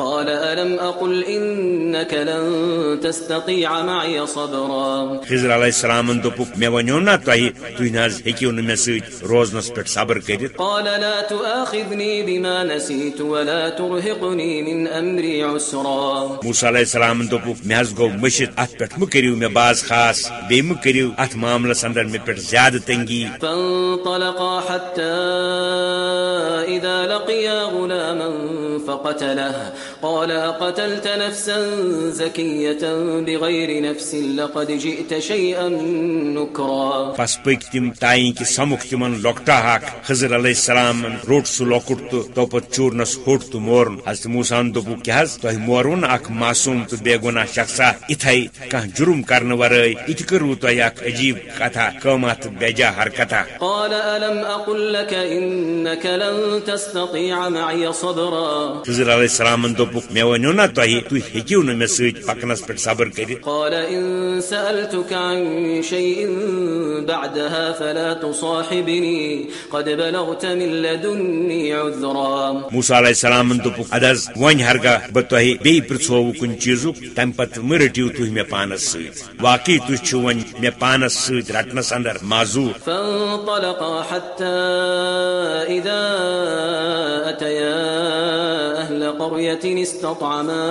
قال ألم أقل إنك لن تستطيع معي صبرا خضر علیہ السلام دپک مے ونیو نا تہ تھی نز ہیکو نا مے ست روزنس پہ صبر کرت قال لا تؤاخذني بما نسيت ولا ترهقني من أمري عسرا موسیٰ علیہ السلام دپک مے حض گو مشت ات مہ کریو مے باز خاص بی مہ کریو ات معاملس اندر مے پہ زیادہ تنگی۔ فانطلقا حتى إذا لقيا غلاما فقتله۔ قال قتلت نفسا زكية بغير نفس لقد جئت شيئا نكرا. پس پک تم تائیں کہ سمکھ تمن لۄکٹا اکھ خضر علیہ السلام روٹ سہ لۄکٹ تو تو پت چورنس ہوٹ تو مورن۔ حضرت موسان دوٚپُکھ کیٛاہ حظ تۄہہِ مورون اکھ معصوم تو بے گناہ شخصا اتھے کانٛہہ جرم کرنہٕ ورٲے اتہِ کٔروٕ تۄہہِ اکھ عجیب کتھا قۭمت بیجا حرکتہ۔ قال ألم أقل لك إنك لن تستطيع معي صبرا. خضر علیہ السلام دوٚپُکھ مےٚ ؤنِو نا تۄہہِ تُہۍ ہیٚکِو نہٕ مےٚ سۭتۍ پکنس پٮ۪ٹھ صبر کٔرِتھ قال إن سألتك عن شيء بعدها فلا تصاحبني قد بلغت من لدني عذرا۔ موسیٰ علیہ السلام دوٚپُکھ اد حظ وۄنۍ ہرگاہ بہٕ تۄہہِ بیٚیہِ پرٛژھووٕ کُنہِ چیٖزُک تمہِ پتہٕ مہ رٔٹِو تُہۍ مےٚ پانس سۭتۍ واقعی چھِو وۄنۍ مےٚ پانس سۭتۍ رٹنس اندر معذوٗر فانطلقا حتى استطعما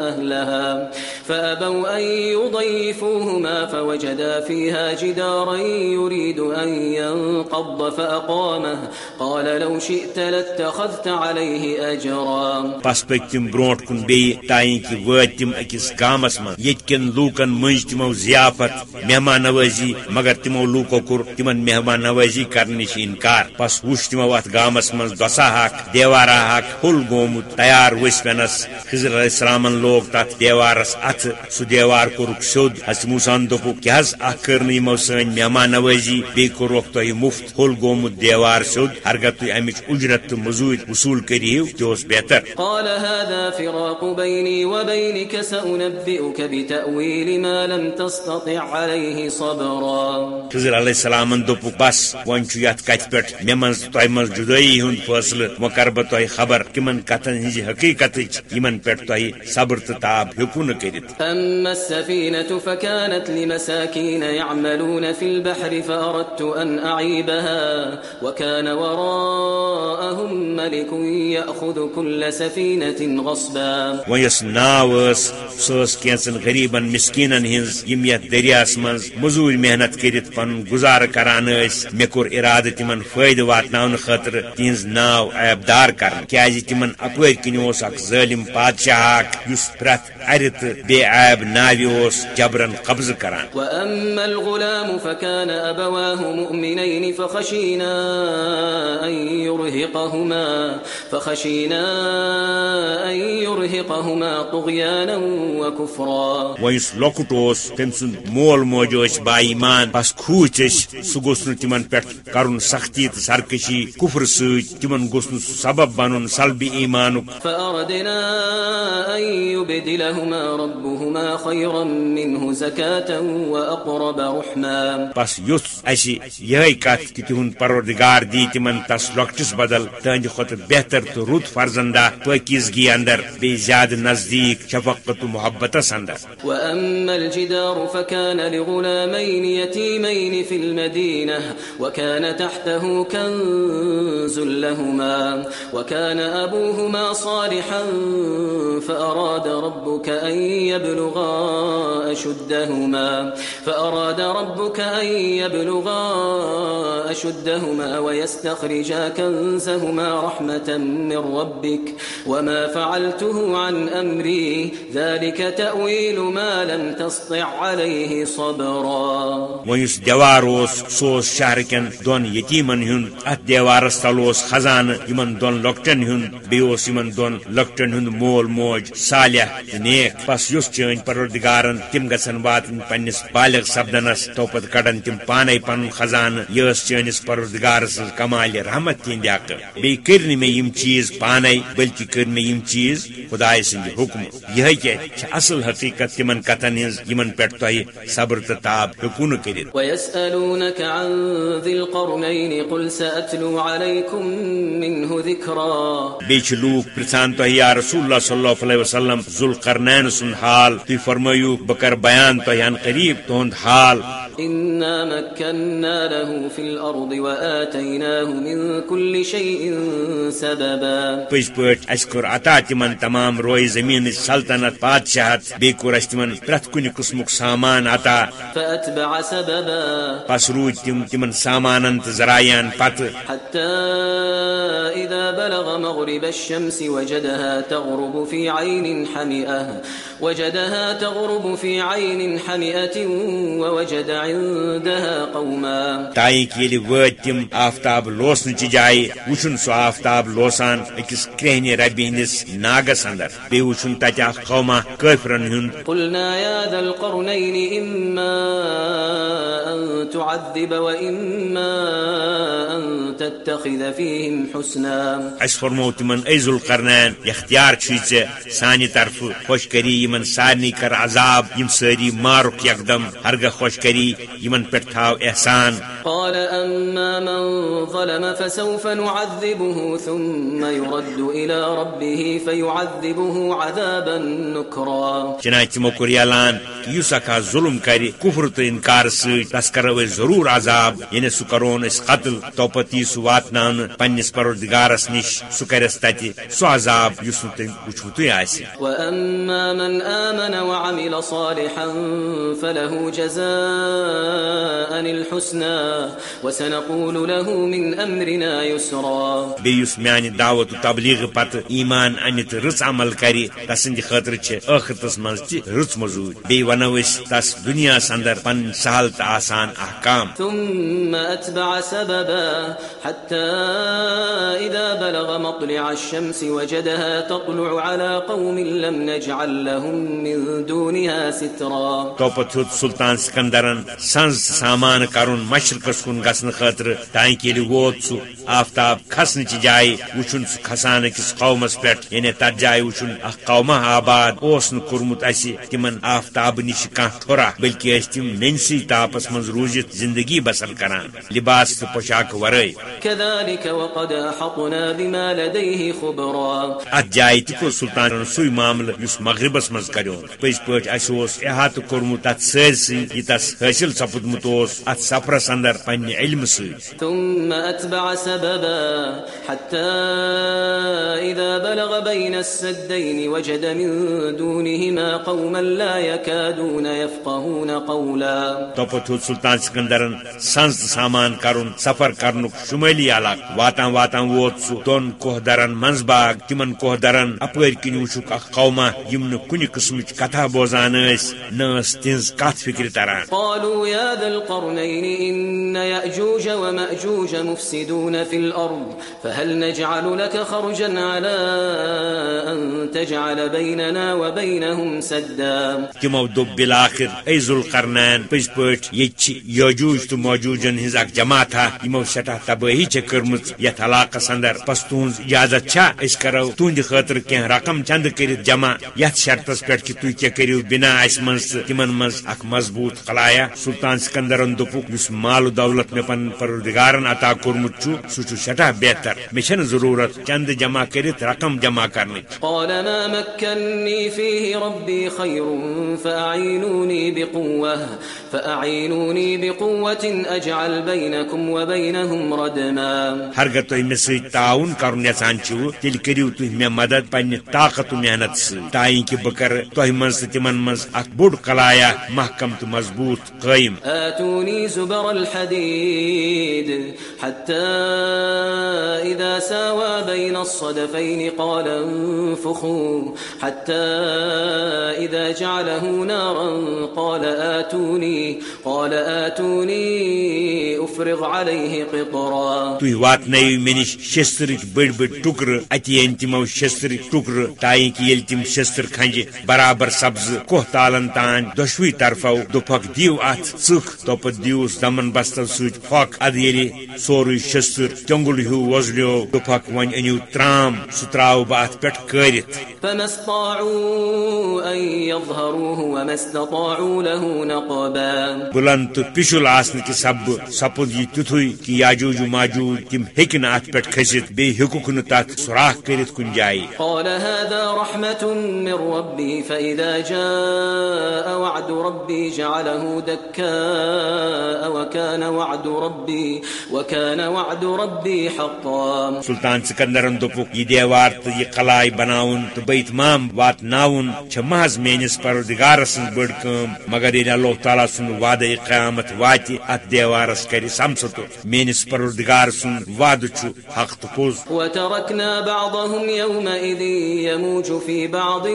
أهلها، فأبوا أن يضيفوهما، فوجدا فيها جدارا يريد أن ينقض، فأقامه. قال لو شئت لاتخذت عليه أجرا. پس پٔکۍ تِم برونٛٹھ کُن بیٚیہِ تایِں کہِ وٲتۍ تِم أکِس گامس منٛز ییٚتہِ کٮ۪ن لوٗکن مٔنٛزۍ تِمو ضیافت، مہمان نوٲزی مگر تِمو لوٗکو کوٚر تِمن مہمان نوٲزی کرنہٕ نِش انکار۔ پس وٕچھ تِمو اتھ گامس منٛز دۄسا اکھ دیوارا اکھ پھُل گوٚمُت، تیار ؤسۍ پینس خضر علیہ السلامن لوگ تتھ دیوارس اتھٕ سُہ دیوار کوٚرُکھ سیوٚد حضرت موسان دوٚپُکھ کیٛاہ حظ اکھ کٔر یِمو سٲنۍ مہمان نوٲزی بیٚیہِ کوٚرُکھ تۄہہِ مُفت پھُل گوٚمُت دیوار سیوٚد ہرگاہ تُہۍ امِچ اُجرت تہٕ مٔزوٗرۍ وصوٗل کٔرِہِو تہِ اوس بہتر۔ قال هذا فراق بيني وبينك سأنبئك بتأويل ما لم تستطع عليه صبرا۔ خضر علیہ السلامن دوٚپُکھ بس وۄنۍ چھُ کتھِ پٮ۪ٹھ مےٚ منٛز تہٕ جُدٲیی ہُنٛد فٲصلہٕ وۄنۍ کرٕ بہٕ تۄہہِ خبر تِمن کتھن ہٕنزِ حقیٖقتٕچ یِمن پٮ۪ٹھ تۄہہِ صبر تہٕ تاب ہیوٚکوُ نہٕ کٔرِتھ أما السفينة فكانت لمساكين يعملون في البحر فأردت أن أعيبها وكان وراءهم ملك يأخذ كل سفينة غصبا۔ وۄنۍ یۄس ناو ٲس سۄ ٲس کینٛژن غریٖبن مسکیٖنن ہٕنٛز یِم یتھ دٔریاہس منٛز موٚزوٗرۍ محنت کٔرِتھ پنُن گُزارٕ کران ٲسۍ مےٚ کوٚر ارادٕ تِمن فٲیدٕ واتناونہٕ خٲطرٕ تِہنٛز ناو عیبدار کرن۔ کیازِ تِمن کِنۍ اوس اکھ ظٲلم بادشاہ یُس پرٛٮ۪تھ اَرِ تہٕ بے عیب ناوِ اوس جبرن قبضہٕ کران۔ وأما الغلام فكان مؤمنين فخشينا يرهقهما فخشينا يرهقهما طغيانا وكفرا۔ سُنٛد مول موج ٲسۍ با ایمان بس سُہ گوٚژھ نہٕ تِمن پٮ۪ٹھ کرُن سختی سرکشی کُفر تِمن گوٚژھ نہٕ سُہ سبب بنُن سلبہِ ایمانُک۔ فأردنا أن يبدلهما ربهما خيرا منه زكاة وأقرب رحما. بس اسہِ یِہے کتھ کہِ تِہُنٛد پروردگار دی تِمن تس لۄکٹِس بدل تہنٛدِ کھۄتہٕ بہتر تہٕ رُت فرزندا پٲکیزگی اندر بیٚیہِ زیادٕ نزدیٖک شفقت تہٕ محبتس اندر۔ وأما الجدار فكان لغلامين يتيمين في المدينة وكان تحته كنز لهما وكان أبوهما صالحا فأراد ربك أن يبلغا أشدهما، فأراد ربك أن يبلغا أشدهما ويستخرجا كنزهما رحمة من ربك، وما فعلته عن أمري، ذلك تأويل ما لم تسطع عليه صبرا. وۄنۍ یُس دیوار اوس سُہ اوس شہر کٮ۪ن دۄن یتیٖمن ہُنٛد اتھ دیوارس تل اوس خزانہٕ یِمن دۄن لۄکٹٮ۪ن ہُنٛد بیٚیہِ اوس یِمن لۄکٹٮ۪ن ہُنٛد مول موج صالح تہٕ نیک بس یُس چٲنۍ پروردگارن تِم گژھن واتٕنۍ پننس بالغ سپدنس تو پتہٕ کڑن تِم پانے پنُن خزانہٕ یہِ ٲس چٲنِس پروردگار سٕنز کمالہِ رحمت تہنٛدِ نہٕ مےٚ یِم چیٖز پانے بلکہِ مےٚ یِم چیٖز خداے سٕنٛدِ کیٛاہ چھِ اصل حقیٖقت تِمن ہٕنٛز یِمن پٮ۪ٹھ تۄہہِ صبر تہٕ تاب نہٕ کٔرِتھ ويسألونك عن ذي القرنين یا رسول اللہ صلی اللہ علیہ وسلم ذوالقرنین سن حال تھی فرمایو، بکر بیان تہن قریب تہد حال۔ إنا مكنا له في الأرض وآتيناه من كل شيء سببا. پٲٹھۍ اَسہِ کوٚر عطا تِمن تمام روی زمین سلطنت بادشاہت بیٚیہِ کوٚر اَسہِ تِمن پرٛٮ۪تھ کُنہِ قٕسمُک سامان عطا۔ فأتبع سببا. پس روٗدۍ تِم تِمن سامانن تہٕ ذرایعن پتہٕ۔ حتى إذا بلغ مغرب الشمس وجدها تغرب في عين حمئة۔ وجدها تغرب في عين حمئة ووجد عندها قوما. تائیں کہ ییٚلہِ وٲتۍ تِم آفتاب لوسنٕچہِ جایہِ وٕچھُن سُہ آفتاب لوسان أکِس کرٛہنہِ ربہِ ہٕنٛدِس ناگس اندر۔ بیٚیہِ وٕچھُن اکھ قوما کٲفرن ہُنٛد۔ قلنا يا ذا القرنين إما أن تعذب وإما أن تتخذ فيهم حسنا۔ اس فرمو تمن ایزل کرنان اختیار چھی ژے سانہِ طرفہٕ خۄش کری یمن سارنٕے کر عذاب یم سٲری مارُکھ یکدم ہرگاہ خۄش کری یمن پٮ۪ٹھ تھاو احسان۔ قال أما من ظلم فسوف نعذبه ثم يرد إلى ربه فيعذبه عذابا نكرا۔ چنانچہ کہ یُس اکھ ظلم کرِ کفر تہٕ انکار سۭتۍ تس کرو ضروٗر عذاب یعنی سُہ کرون أسۍ قتل توپت یی سُہ واتناونہٕ پننس پروردگارس نش سُہ کرس تتہِ سُہ عذاب یُس نہٕ تٔمۍ وٕچھمُتٕے آسہِ وأما من آمن وعمل صالحا فله جزاء الحسنى وسنقول له من أمرنا يسرا. بیٚیہِ یُس میانہِ دعوت و تبلیغ پتہٕ ایمان انہِ تہٕ رٕژ عمل کرِ تسٕنٛدِ خٲطرٕ چھِ ٲخرتس منٛز تہِ رٕژ مزوٗرۍ بیٚیہِ ونو تس دُنیاہس اندر پنٕنۍ سہل تہٕ آسان احکام۔ ثم أتبع سببا حتى إذا بلغ مطلع الشمس وجدها تطلع على قوم لم نجعل لهم من دونها سترا۔ توپت ہیوٚت سلطان سکندرن سنز سامان کرُن مشرقس کُن گژھنہٕ خٲطرٕ تانکہِ ییٚلہِ ووت سُہ آفتاب کھسنٕچہِ جایہِ وٕچھُن سُہ کھسان أکِس قومس پٮ۪ٹھ یعنی تتھ جایہِ وٕچھُن اکھ قوما آباد اوس نہٕ کوٚرمُت اَسہِ تِمن آفتابہٕ نِش کانٛہہ ٹھُرا بٔلکہِ تِم نینسٕے تاپس منٛز روٗزِتھ زندگی بسر کران۔ لباس تہٕ پوشاک ورٲے كذلك وقد أحطنا بما لديه خبرا۔ ات جائے تہ کوٚر سلطانن سُے معاملہٕ یُس مغربس پٔزۍ پٲٹھۍ اسہِ اوس احاطہٕ کوٚرمُت تتھ سٲرسٕے یہِ تس حٲصِل سپُدمُت اتھ سفرس اندر پننہِ علمہٕ سۭتۍ۔ ثم أتبع سببا حتى إذا بلغ بين السدين وجد من دونهما قوما لا يكادون يفقهون قولا۔ توپت ہیوٚت سلطان سکندرن سنز سامان کرُن سفر کرنُک شُمٲلی علاقہٕ۔ واتان واتان ووت سُہ دۄن کوہدرن منٛز باغ تِمن کوہدرن اپٲرۍ کِنۍ وٕچھُکھ اکھ قوما یِم نہٕ کُنہِ قٕسمٕچ کتھا بوزان ٲسۍ نہ ٲس تِہنٛز کتھ فکرِ تران. قالوا يا ذا القرنين إن يأجوج ومأجوج مفسدون في الأرض فهل نجعل لك خرجا على أن تجعل بيننا وبينهم سدا؟ تمو دوٚپ بِلاخر اے ذُل کرنان پٔزۍ پٲٹھۍ ییٚتہِ چھِ یوجوٗج تہٕ موجوٗجن ہٕنٛز اکھ جماعتھا یِمو سٮ۪ٹھاہ تبٲہی چھےٚ کٔرمٕژ یتھ علاقس اندر پس تُہنٛز اجازت چھا أسۍ کرو تُہنٛدِ خٲطرٕ کینٛہہ رقم چندٕ کٔرِتھ جمع یتھ شرطس تُہۍ کیٛاہ کٔرِو بنا اسہِ منٛز تہٕ تِمن اکھ مضبوٗط خلایا۔ سلطان سکندرن یُس مال دولت مےٚ پنُن پروردگارن عطا کوٚرمُت سُہ چھُ سٮ۪ٹھاہ بہتر۔ مےٚ ضروٗرت چندٕ جمع کٔرِتھ رقم جمع کرنٕچ۔ قال ما مكنني فيه ربي خير فأعينوني بقوة فأعينوني بقوة أجعل بينكم وبينهم ردما. ہرگہ تُہۍ مےٚ سۭتۍ تعاوُن کرُن یژھان چھِو مےٚ مدد پننہِ طاقت محنت سۭتۍ۔ تاکہِ کہِ بہٕ کرٕ تہٕ تِمن منٛز اکھ بوٚڑ کلایا محکم تہٕ مضبوٗط قٲیِم۔ آتوني زبر الحديد حتى إذا ساوى بين الصدفين قال انفخوا حتى إذا جعله نارا قال آتوني قال آتوني أفرغ عليه قطرا۔ تُہۍ واتنٲیِو مےٚ نِش شستٕرٕکۍ بٔڑۍ بٔڑۍ ٹُکرٕ اَتہِ یِن تِمو شستٕرٕکۍ ٹُکرٕ تاکہِ ییٚلہِ تِم شستٕر کھنجہِ برابر سبزٕ کوہ تالن تانۍ دۄشوٕے طرفو دوٚپکھ دِیو اتھ ژٕکھ دوٚپُکھ دِیوس دمن بستو سۭتۍ پھۄکھ ادٕ سورُے شستٕر تیوٚنگُل ہیوٗ وۄزلیو دوٚپکھ وۄنۍ أنِو ترام سُہ تراو بہٕ له نقبا۔ سبيلا بلند پشل آسن کہ سب سپد یہ تتھے کہ یاجوج ماجوج تم ہیکن ات پہ کھست بی ہیوک ن تت سوراخ کرت کن جائے قال هذا رحمة من ربي فإذا جاء وعد ربي جعله دكاء وكان وعد ربي وكان وعد ربي حقا. سلطان سکندرن دپک یہ دیوار تو یہ بناون تو بیت مام وات ناون چھ محض مینس پردگار سن بڑ کم مگر یہ اللہ تعالیٰ سن وعدہ قیامت وات ات دیوارس کر سمسط مینس پردگار سن وعد چھ حق تو پوز. وتركنا بعضهم يومئذ يموج في بعض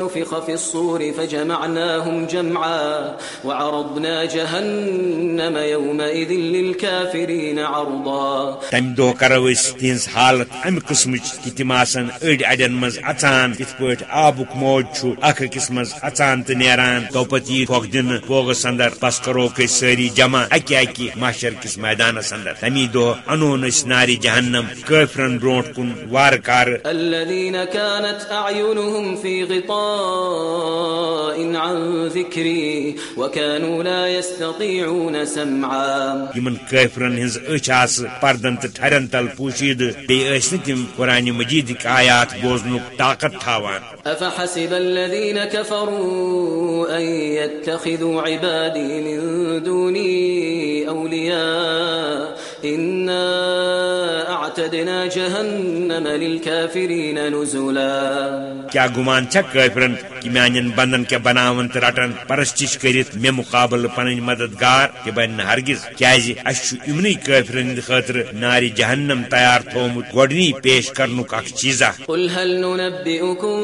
ونفخ في الصور فجمعناهم جمعا وعرضنا جهنم يومئذ للكافرين عرضا. تم دہ کرو اس تہذ حالت ام قسم کہ تم آسان اڑ اڑین مز اچان ات پہ آبک موج اخ اکس مز اچان تو نیران تو پتہ یہ پھوک دن بوگس اندر پس کرو ساری جمع اکہ اکہ محشر کس میدانس اندر تمی دہ انون اس ناری جہنم کافرن برونٹ کن وار کار الذين كانت أعينهم في غطاء عن ذكري وكانوا لا يستطيعون سمعا. یمن کافرن ہز اچھ آس پردن تو ٹھرن تل پوشید بیس ن تم قرآن مجید آیات بوزنک طاقت تھاوان. أفحسب الذين كفروا أن يتخذوا عبادي من دوني أولياء؟ إنا أعتدنا جهنم للكافرين نزلا. کیا گمان چھ کافرن کہ میان بندن کیا بناون تو رٹن پرستش کرت مے مقابل پن مددگار کہ بن ہرگز کیازِ اس امنی کافرن ہند خاطر ناری جہنم تیار تھومت گۄڈنی پیش کرنک اخ چیزا۔ قل هل ننبئكم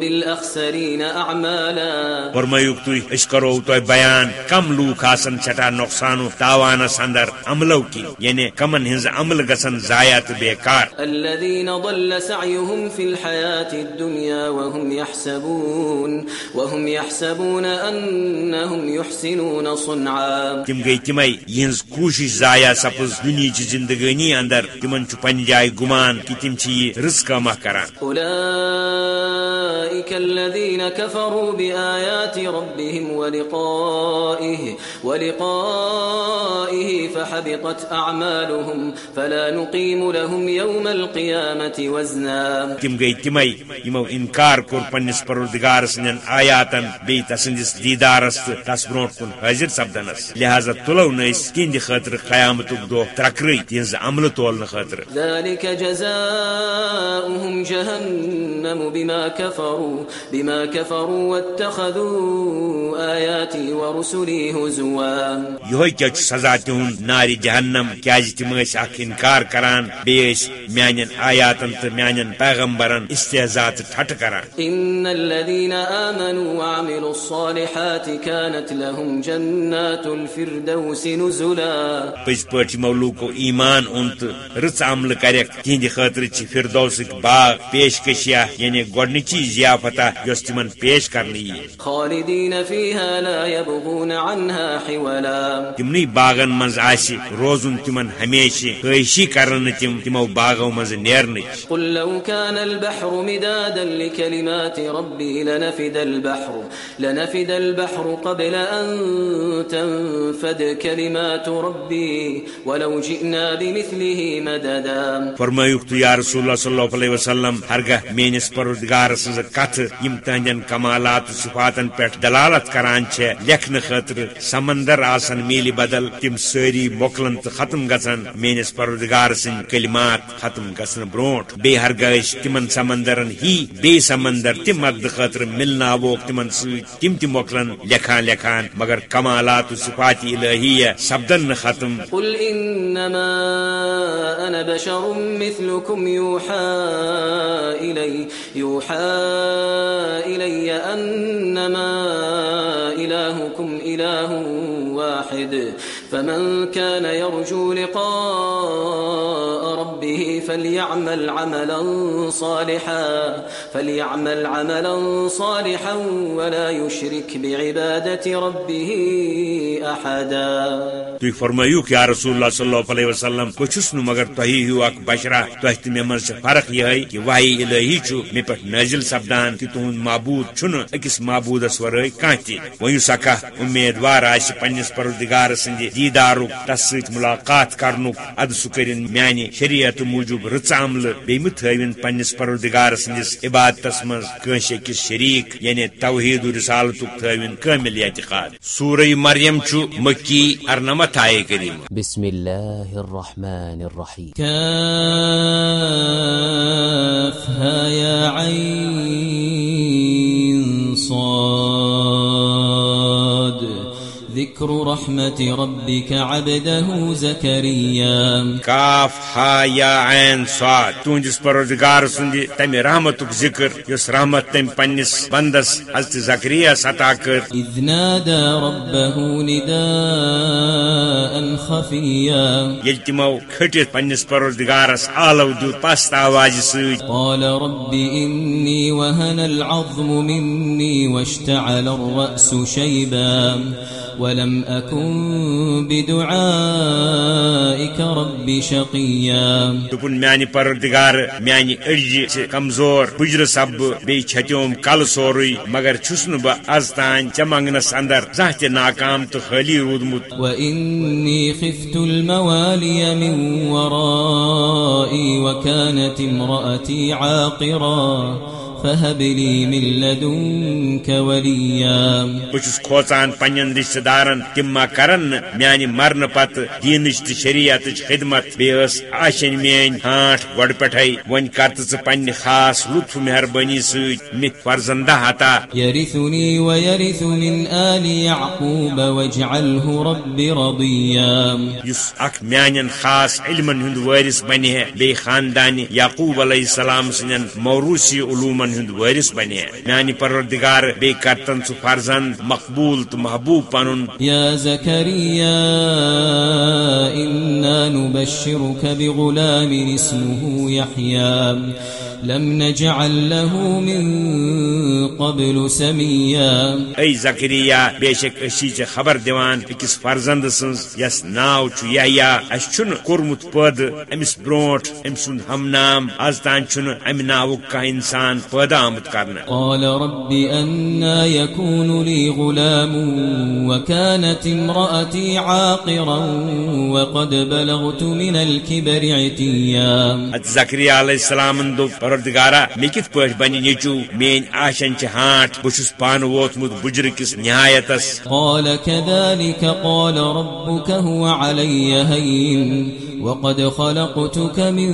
بالأخسرين أعمالا فرمایوک تھی اس کرو تو بیان کم لوک آسن چھٹا نقصان و تاوانس اندر عملو کی یعنی کمن ہنز عمل گسن ضائع تو بیکار۔ الذين ضل سعيهم في الحياة الدنيا وهم يحسبون وهم يحسبون أنهم يحسنون صنعا. تم گئی تمے یہز کوشش ضائع سپز دنیا زندگانی اندر تمن چھ پن جائے گمان کہ تم چھ یہ رزق ما کران. أولئك الذين كفروا بآيات ربهم ولقائه ولقائه فحبطت أعمالهم فلا نقيم لهم يوم القيامة وزنا. تم گئی تمے یمو انکار کور پنس پروردگار سن آیاتن بی تسندس دیدارس تس برونٹ کن حاضر سپدنس لہذا تلو نس تہند خاطر قیامت دہ ترکری تہذ عمل تولن خاطر ذلك جزاؤهم جهنم بما كفروا بما كفروا واتخذوا آياتي ورسلي هزوا یہ کیا سزا تہند ناری جہنم کیاز تم ٲسۍ اکھ انکار کران بیٚیہِ ٲسۍ میانٮ۪ن آیاتن تہٕ میانٮ۪ن پیغمبرن استحزا تہٕ ٹھٹہٕ کران إن الذين آمنوا وعملوا الصالحات كانت لهم جنات الفردوس نزلا۔ پز پٲٹھۍ یِمو لوٗکو ایمان اوٚن تہٕ رٕژ عملہٕ کرٮ۪کھ تِہنٛدِ خٲطرٕ چھِ فردوسٕکۍ باغ پیش کشیا یعنی گۄڈنِچی ضیافتا یۄس تِمن پیش کرنہٕ یی خالدين فيها لا يبغون عنها حولا۔ تمنٕے باغن منٛز آسہِ روزُن تِمن ہمیشہِ خٲہشی کرن تِم تِمو باغو منٛز نیرنٕچ قل لو كان البحر مدادا لكلمات ربي لنفد البحر لنفد البحر قبل أن تنفد كلمات ربي، ولو جئنا بمثله مددا. فرمایوک تو یا رسول اللہ صلی اللہ علیہ وسلم ہرگاہ میانس پروردگار سز کت یم تہندین کمالات صفاتن پہ دلالت کران چھ لکھن خاطر سمندر آسن میلی بدل تم ساری مکلن تو ختم گژھن میانس پروردگار سن کلمات ختم گژھن برونٹ بے ہرگاہ تمن سمندرن ہی بے سمندر تم مد خاطر ملنا ووک تمن ست تم تم مکلن لکھان لکھان، مگر کمالات و صفات الہیہ سپدن ختم۔ قل إنما أنا بشر مثلكم يوحى إلي يوحى إلي أنما إلهكم إله واحد۔ فمن كان يرجو لقاء ربه فليعمل عملا صالحا، فليعمل عملا صالحا ولا يشرك بعبادة ربه أحدا. تھی فرمائیو کہ یا رسول اللہ صلی اللہ علیہ وسلم بہ چھس نو مگر تہی ہیو اک بشرا تہ تہ مے من فرق یہ کہ وحی الہی چھ مے پٹ نازل سپدان، کہ تہند معبود چھن اکس معبودس ورائے کان تہ وہی سکا، امیدوار آس پنس پروردگار سند دیدار تس ست ملاقات کرنک اد سہ کرن میانہ شریعت موجود رچ عمل بی متھوین پنس پروردگار سندس عبادتس کنس اکس شریک یعنی توحید و رسالتک تھوین کامل اعتقاد۔ سورہ مریم چھ مکی ارنمت آئے کریم بسم الله الرحمن الرحيم كافها يا عين صاد۔ ذكر رحمة ربك عبده زكريا. کاف ہا یا عین صاد تہندس پروردگار سند تمہ رحمتک ذکر یس رحمت تم پنس بندس حضرت زکریہ عطا کر إذ نادى ربه نداء خفيا۔ یل تمو کھٹت پنس پروردگارس آلو دیت پست آواز ست قال رب إني وهن العظم مني واشتعل الرأس شيبا۔ ولم أكن بدعائك رب شقيا دپن میانہ پروردگار میانہ اڑجہ چھ کمزور بجر سب بی چھتیوم کل سوری مگر چھس نہ بہ از تان ژے منگنس اندر زانہ تہ ناکام تو خالی روٗدمُت وإني خفت الموالي من ورائي وكانت امرأتي عاقرا فهب لي من لدنك وليا. بہ چھس کھوژان پنن رشتہ دارن تم ما کرن نہٕ میانہ مرنہ پتہ دینچ تو شریعتچ خدمت بیس آشن میٲنۍ ہانٹ گۄڈٕ پٮ۪ٹھے وۄنۍ کر تہٕ ژٕ پننہِ خاص لطف مہربٲنی سۭتۍ مےٚ فرزندہ عطا يرثني ويرث من آل يعقوب واجعله رب رضيا یس اخ میانن خاص علمن ہند وارث بنہ بی خاندان یعقوب علیہ السلام سن موروثی علومن ہند وارث بنے۔ میان پروردگار بی کرتن سو فرزند، مقبول تو محبوب پنن یا زکریا إنا نبشرك بغلام، اسمه يحيى لم نجعل له من قبل سميا. بے شک اسی چھ خبر دیوان اکس فرزند سنز یس ناو چھ یا اس چھن کورمت پد امس برونٹ ام سن ہم نام از تان چھن ام ناو کا انسان پیدا آمد کرنا. قال رب أنا يكون لي غلام وكانت امرأتي عاقرا وقد بلغت من الكبر عتيا. ات زکریا علیہ السلام دو پروردگارا مے کت پٲٹھۍ بنہِ نیچو، مین آشن چھ ہانٹ، بہ پان ووتمت بجر کس نہایتس۔ قال كذلك قال ربك هو علي هين. وقد خلقتك من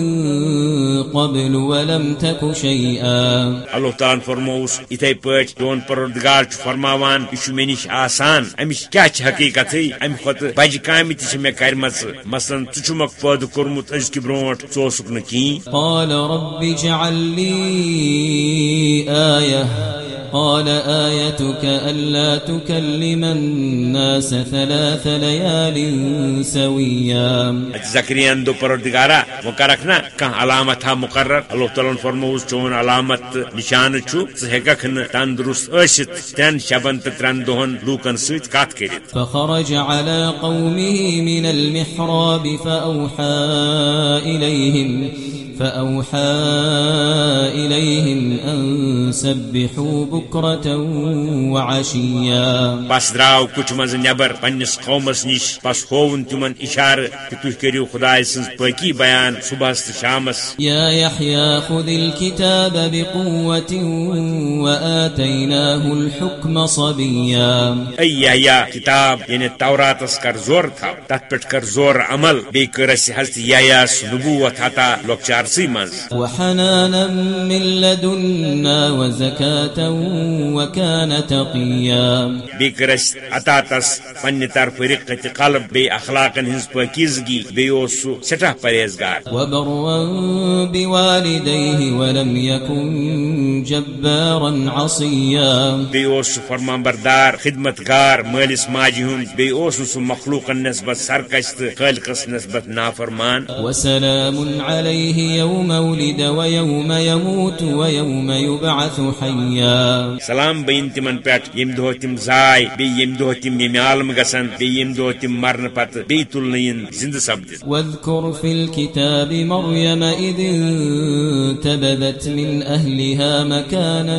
قبل ولم تك شيئا. اللہ تعالیٰ فرموس اتھے پٲٹھۍ چون پروردگار چھ فرماوان مے نش آسان امچ کیا چھ حقیقت ام کھت بج کامہ تہ چھ مے کرمژ مثلا پٲدٕ کوٚرمُت أزکہِ برونٛٹھ ژٕ اوسُکھ نہٕ کِہیٖنۍ قال رب اجعل لي آية. قال آيتك ألا تكلم الناس ثلاث ليال سويا. اتہ زکرین دو پروردگارا وہ کرکھ نا کانٛہہ علامت ہا مقرر؟ اللہ تعالیٰ فرموس چون علامت نشان نشانہ چھُ ژٕ تندرست ٲسِتھ ترٛٮ۪ن شبن تہٕ ترٛٮ۪ن دہن لوکن سۭتۍ کتھ فخرج على قومه من المحراب فأوحى إليهم فأوحى إليهم أن سبحوا بكرة وعشيا. بس درٛاو کُٹھ منٛز نٮ۪بر پننس قومس نِش بس ہووُن تِمن اشارٕ کہِ تُہۍ کٔرِو خداے سٕنز پٲکی بیان صبحس تہٕ شامس۔ يا يحيى خذ الكتاب بقوة وآتيناه الحكم صبيا اے یا کتاب یعنی توراتس کر زور تھاو تتھ پٮ۪ٹھ کر زور عمل بیٚیہِ کٔر اسہِ حضرت یاس نبوت عطا لۄکچار طرفسي مز وحنانا من لدنا وزكاة وكان تقيا. بیس عطا تس پنہ طرف رقت قلب بی اخلاقن ہز پاکیزگی بیوس سو سٹھا پرہیزگار وبرا بوالديه ولم يكن جبارا عصيا. بیوس فرمان بردار خدمت گار مالس ہند بیوس سو مخلوقن نسبت سرکش تو خالقس نسبت نافرمان. وسلام عليه يوم ولد ويوم يموت ويوم يبعث حيا. سلام بین تمن پٹ یم دہ تم زائے بی یم دہ تم یم عالم گسن بی یم دہ تم مرن پت بی تلن ین زند سپدت واذكر في الكتاب مريم إذ انتبذت من أهلها مكانا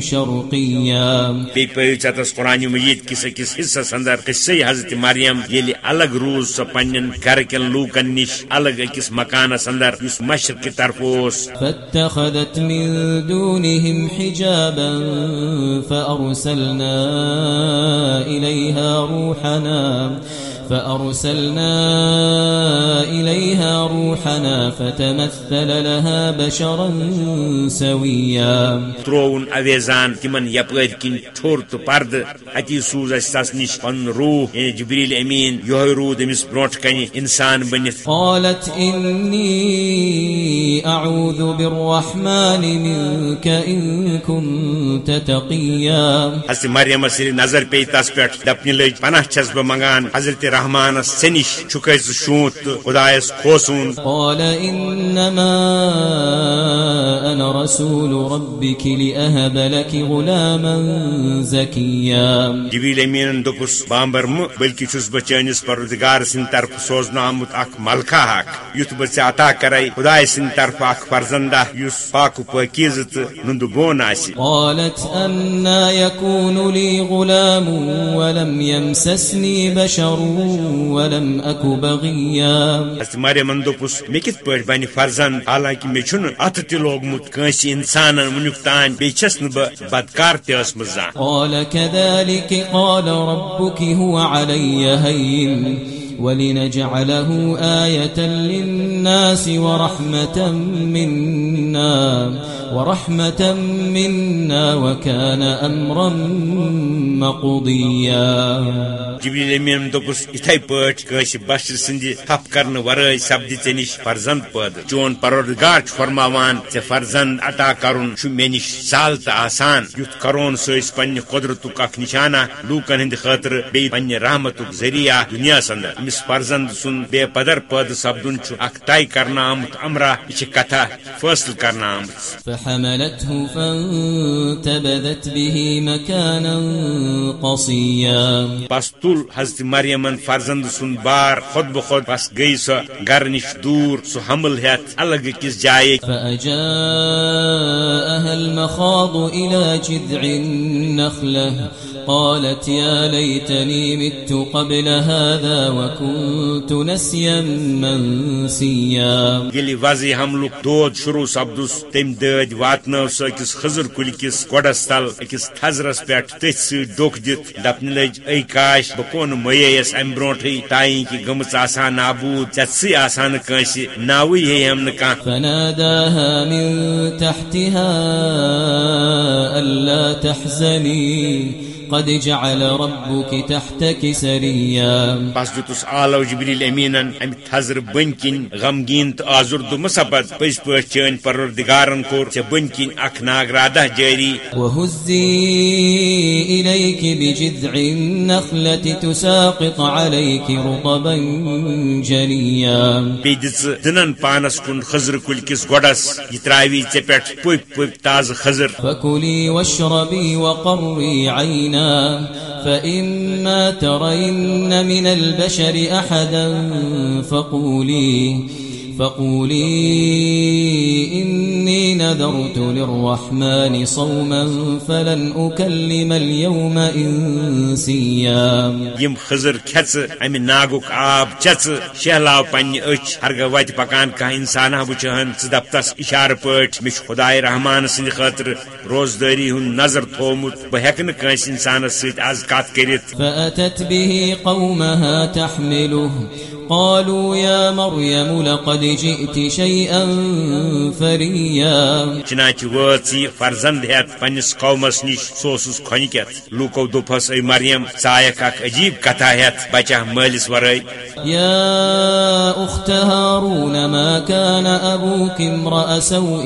شرقيا. بی پریو چتس قرآن مجید کس کس حصہ اندر قصے حضرت مریم یلی الگ روز سو پنن گھر کن لوکن نش الگ اکس مکانس اندر اس مشرق کی طرف اوس فاتخذت من دونهم حجابا فأرسلنا إليها روحنا. فأرسلنا إليها روحنا فتمثل لها بشرا سويا. ترون اویزان تمن یپر کن ٹھور تو پرد اتی سوز اس تس نش پن روح یعنی جبریل امین. یہ رود امس بروٹ کن انسان بنت قالت إني أعوذ بالرحمن منك إن كنت تقيا حضرت مریم سر نظر پی تس دپن لج پناہ چھس بہ منگان حضرت رحمانس ژنش چھکے ژٕ شونت خدایس کھوسون قال إنما أنا رسول ربك لأهب لك غلاما زكيا جبریل امین دپس بامبر مہ بلکہ چھس بہ چانس پروردگار سند طرف سوزن آمت اخ ملکہ اخ یت ژے عطا کرے خدائے سند طرف اخ فرزندہ یس پاک پاکیز نند بون آسی قالت أنا يكون لي غلام ولم يمسسني بشر. ولم أك بغيا حضرت مریم دپس مے کت پہ بن فرزند؟ حالانکہ مے چھن ات تہ لوگمت کنس انسان ونیک تان بی چھس نہ بدکار تہ ٲسمٕژ زانٛہہ۔ قال كذلك قال ربك هو علي هين ولنجعله آية للناس ورحمة منا۔ ورحمة منا وكان أمرا مقضيا. جبریل امین دپس اتھے پٲٹھۍ کٲنٛسہِ بشر سٕنٛدِ تھپ کرنہٕ ورٲے سپدِ ژےٚ نِش فرزند پٲدٕ چون پروردگار چھُ فرماوان ژےٚ فرزند عطا کرُن چھُ مےٚ نِش سہل تہٕ آسان. یُتھ کرون سُہ ٲسۍ پننہِ قۄدرتُک اکھ نشانہ لوٗکن ہٕنٛدِ خٲطرٕ بیٚیہِ پننہِ رحمتُک ذٔریعہ دُنیاہس انٛدر أمِس فرزند سُنٛد بے پدر پٲدٕ سپدُن چھُ اکھ طے کرنہٕ آمُت امرا یہِ چھِ کتھا فٲصلہٕ کرنہٕ آمٕژ فحملته فانتبذت به مكانا قصيا. بس تل حضرت مریم فرزند سن بار خود بخود بس گئی سو نش دور سو حمل ہیت الگ کس جائے۔ فأجاءها المخاض إلى جذع النخلة. قالت يا ليتني مت قبل هذا وكنت نسيا منسيا. یلی وضع حملک دود شروع سپدس تم دد واتنو سو اکس خزر کل کس گۄڈس تل اکس تھزرس تھی سی ڈوک دت دپن لج اے کاش بہ کون میس ام برونٹھے تائیں کہ گمت آسان نابود ژی آسان کنس ناوی ہے ہم نہ کان فناداها من تحتها ألا تحزني. قد جعل ربك تحتك سريا. بس دتس آلو جبریل امینن ام تھزر بن کن غمگین تو آزرد مسبت پز پہ چین پروردگارن کور ژے بن کن اخ ناگرادہ جاری وهزي إليك بجذع النخلة تساقط عليك رطبا جنيا بی دژ دنن پانس کن خزر کل کس گۄڈس یہ تراوی ژے پٮ۪ٹھ پٔپۍ پٔپۍ تازٕ خزر فكلي واشربي وقري عينا فإما ترين من البشر أحدا فقولي فقولي إني نذرت للرحمن صوما فلن أكلم اليوم إنسيا. یم خزر کھیژ امہ ناگک آب چیژ شہلاو پنہ اچھ ہرگہ وت پکان وچھان ژٕ دپتس اشارہ پٲٹھۍ مےٚ چھُ خدائے رحمان سٕنٛدِ خٲطرٕ روزدٲری ہُنٛد نظر تھومُت نہٕ کٲنٛسہِ انسانس سۭتۍ آز کتھ کٔرِتھ فأتت به قومها تحمله قالوا يا مريم لقد جئت شيئا فريا. چنانچہ وی فرزند ہیت پنس قومس نش سوسس کھنکت لوکو دپس اے مریم ثائق اخ عجیب کتھا ہیت بچہ مالس ورائے يا أخت هارون ما كان أبوك امرأ سوء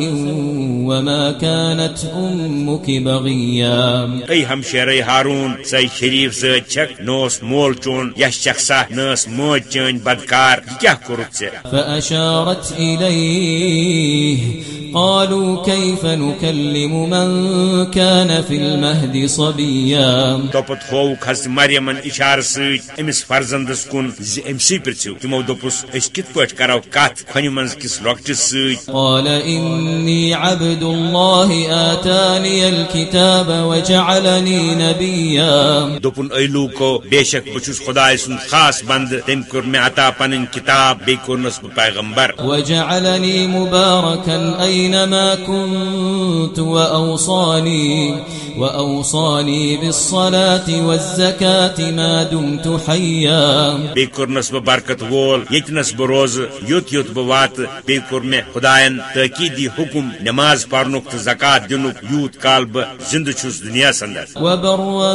وما كانت أمك بغيا أي هم شيري هارون سي شريف زاد شك نوس مول چون يش شخصا نوس موج چون بدكار يكا كورت فأشارت إليه قالوا كيف نكلم من كان في المهد صبيا؟ توپت هو خس مريم اشار سيت امس فرزندس كون ام سی پرچو تمو دپس اس کت پٹ کرو کات کھنی منز کس لوکٹ سیت قال انی عبد الله آتاني الكتاب وجعلني نبيا۔ دپن اے لوکو بے شک بچس خدا سن خاص بند تم کر میں عطا پنن کتاب بے کرنس پیغمبر. وجعلني مباركا اينما كنت واوصاني واوصاني بالصلاه والزكاه ما دمت حيا بے کرنس بہ برکت وول یتنس بہ روز یوت یوت بہ وات بے کور مے خدائن تاکیدی حکم نماز پرنک تو زکات یوت کال بہ زند چھس دنیا سندر. وبرا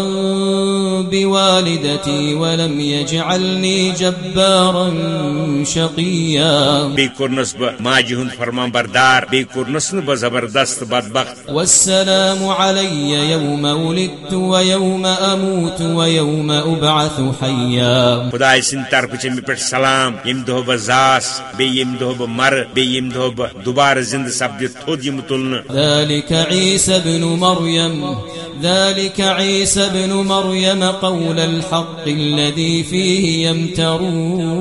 بوالدتي ولم يجعلني جبارا. شقيا. بہ ماجہ ہند فرمان بردار نہ بہ زبردست بدبخت. والسلام علي يوم ولدت ويوم اموت ويوم ابعث حيا. خدائے سن طرف چھ مے پٹ سلام یم دہ بہ زاس بے یم دہ بہ مر بے یم دہ بہ دوبارہ زند سپد تھود یم تلن ذلك عيسى ابن مريم ذلك عيسى ابن مريم قول الحق الذي فيه يمترون.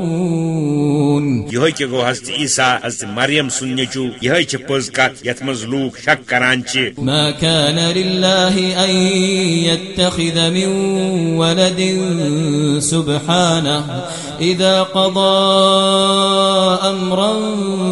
یہ کہ گو حضرت عیسیٰ حضرت مریم سن نچو یہ چھ پز کت یت مز لوک شک کران چھ ما كان لله ان يتخذ من ولد سبحانه اذا قضى امرا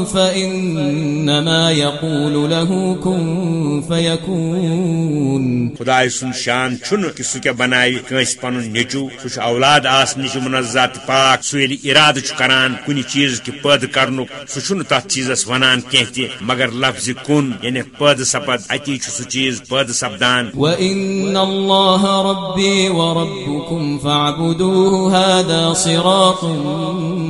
فانما يقول له كن فيكون. خدا سن شان چھن کہ سہ کیا بنائے کنس پن نیچو سہ اولاد آس نش منزات پاک یل ارادہ چھ کران کن چیز کہ پد کرنک سہ تر چیزس ونان کی تہ مگر لفظ کن یعنی پد سپد اتی چھ سہ چیز پد سپدان۔ وان الله ربي وربكم فاعبدوه هذا صراط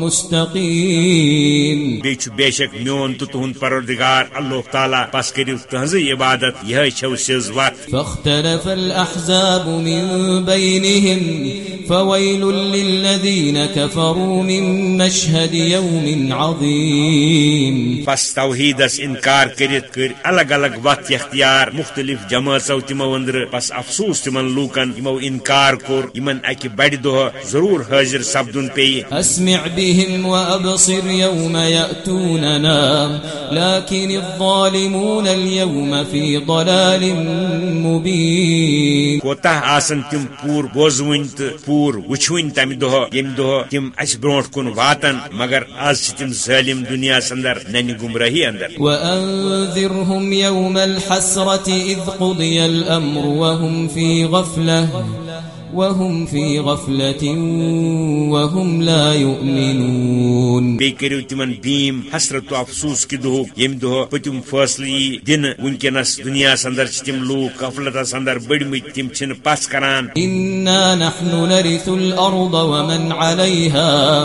مستقيم۔ بیچ بے شک میون تو تہند پروردگار اللہ تعالی پس کریو تہذ عبادت یہ چھو سز وقت فاختلف من بينهم فويل للذين كفروا من مشهد يوم عظيم پس توحیدس انکار کرت کر الگ الگ وقت اختیار مختلف جماعتو تمو اندر پس افسوس تمن لوکن یمو انکار کور یمن اکہ بڑ دہ ضرور حاضر سپدن پی أسمع بهم وأبصر يوم يأتوننا لكن الظالمون اليوم في ضلال مبين. کوتہ آسن تم پور بوزون تو پور وچھون تمہ دہ یم دہ تم اس برونٹ کن واتن مگر آز تم ظالم دنیا اندر نن گمراہی اندر. وأنذرهم يوم الحسرة إذ قضي الأمر وهم في غفلة وهم في غفلة وهم لا يؤمنون. بی کرو تمن بیم حسرت و افسوس کی دہ یم دہ پتم فیصلہ دن ونکس دنیا اندر چھ تم لوگ غفلت اندر بڑمت تم چھن پس کران إنا نحن نرث الأرض ومن عليها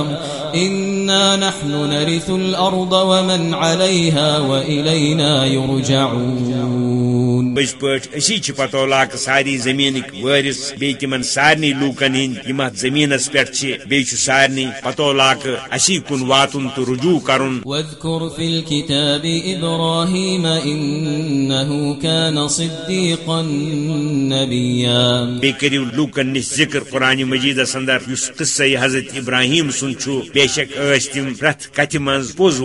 إنا نحن نرث الأرض ومن عليها وإلينا يرجعون بز چھ پتو لاک ساری زمینک وارث بی تمن سارنی لوکن ہند یم ات زمینس پہ بی چھ سارنی پتو لاک اسی کن واتن تو رجوع کرن۔ واذكر في الكتاب إبراهيم إنه كان صديقا نبيا. بی کریو لوکن نش ذکر قرآن مجید اندر اس قصہ حضرت ابراہیم سن چھو بے شک تم پرت کتھ منز پوز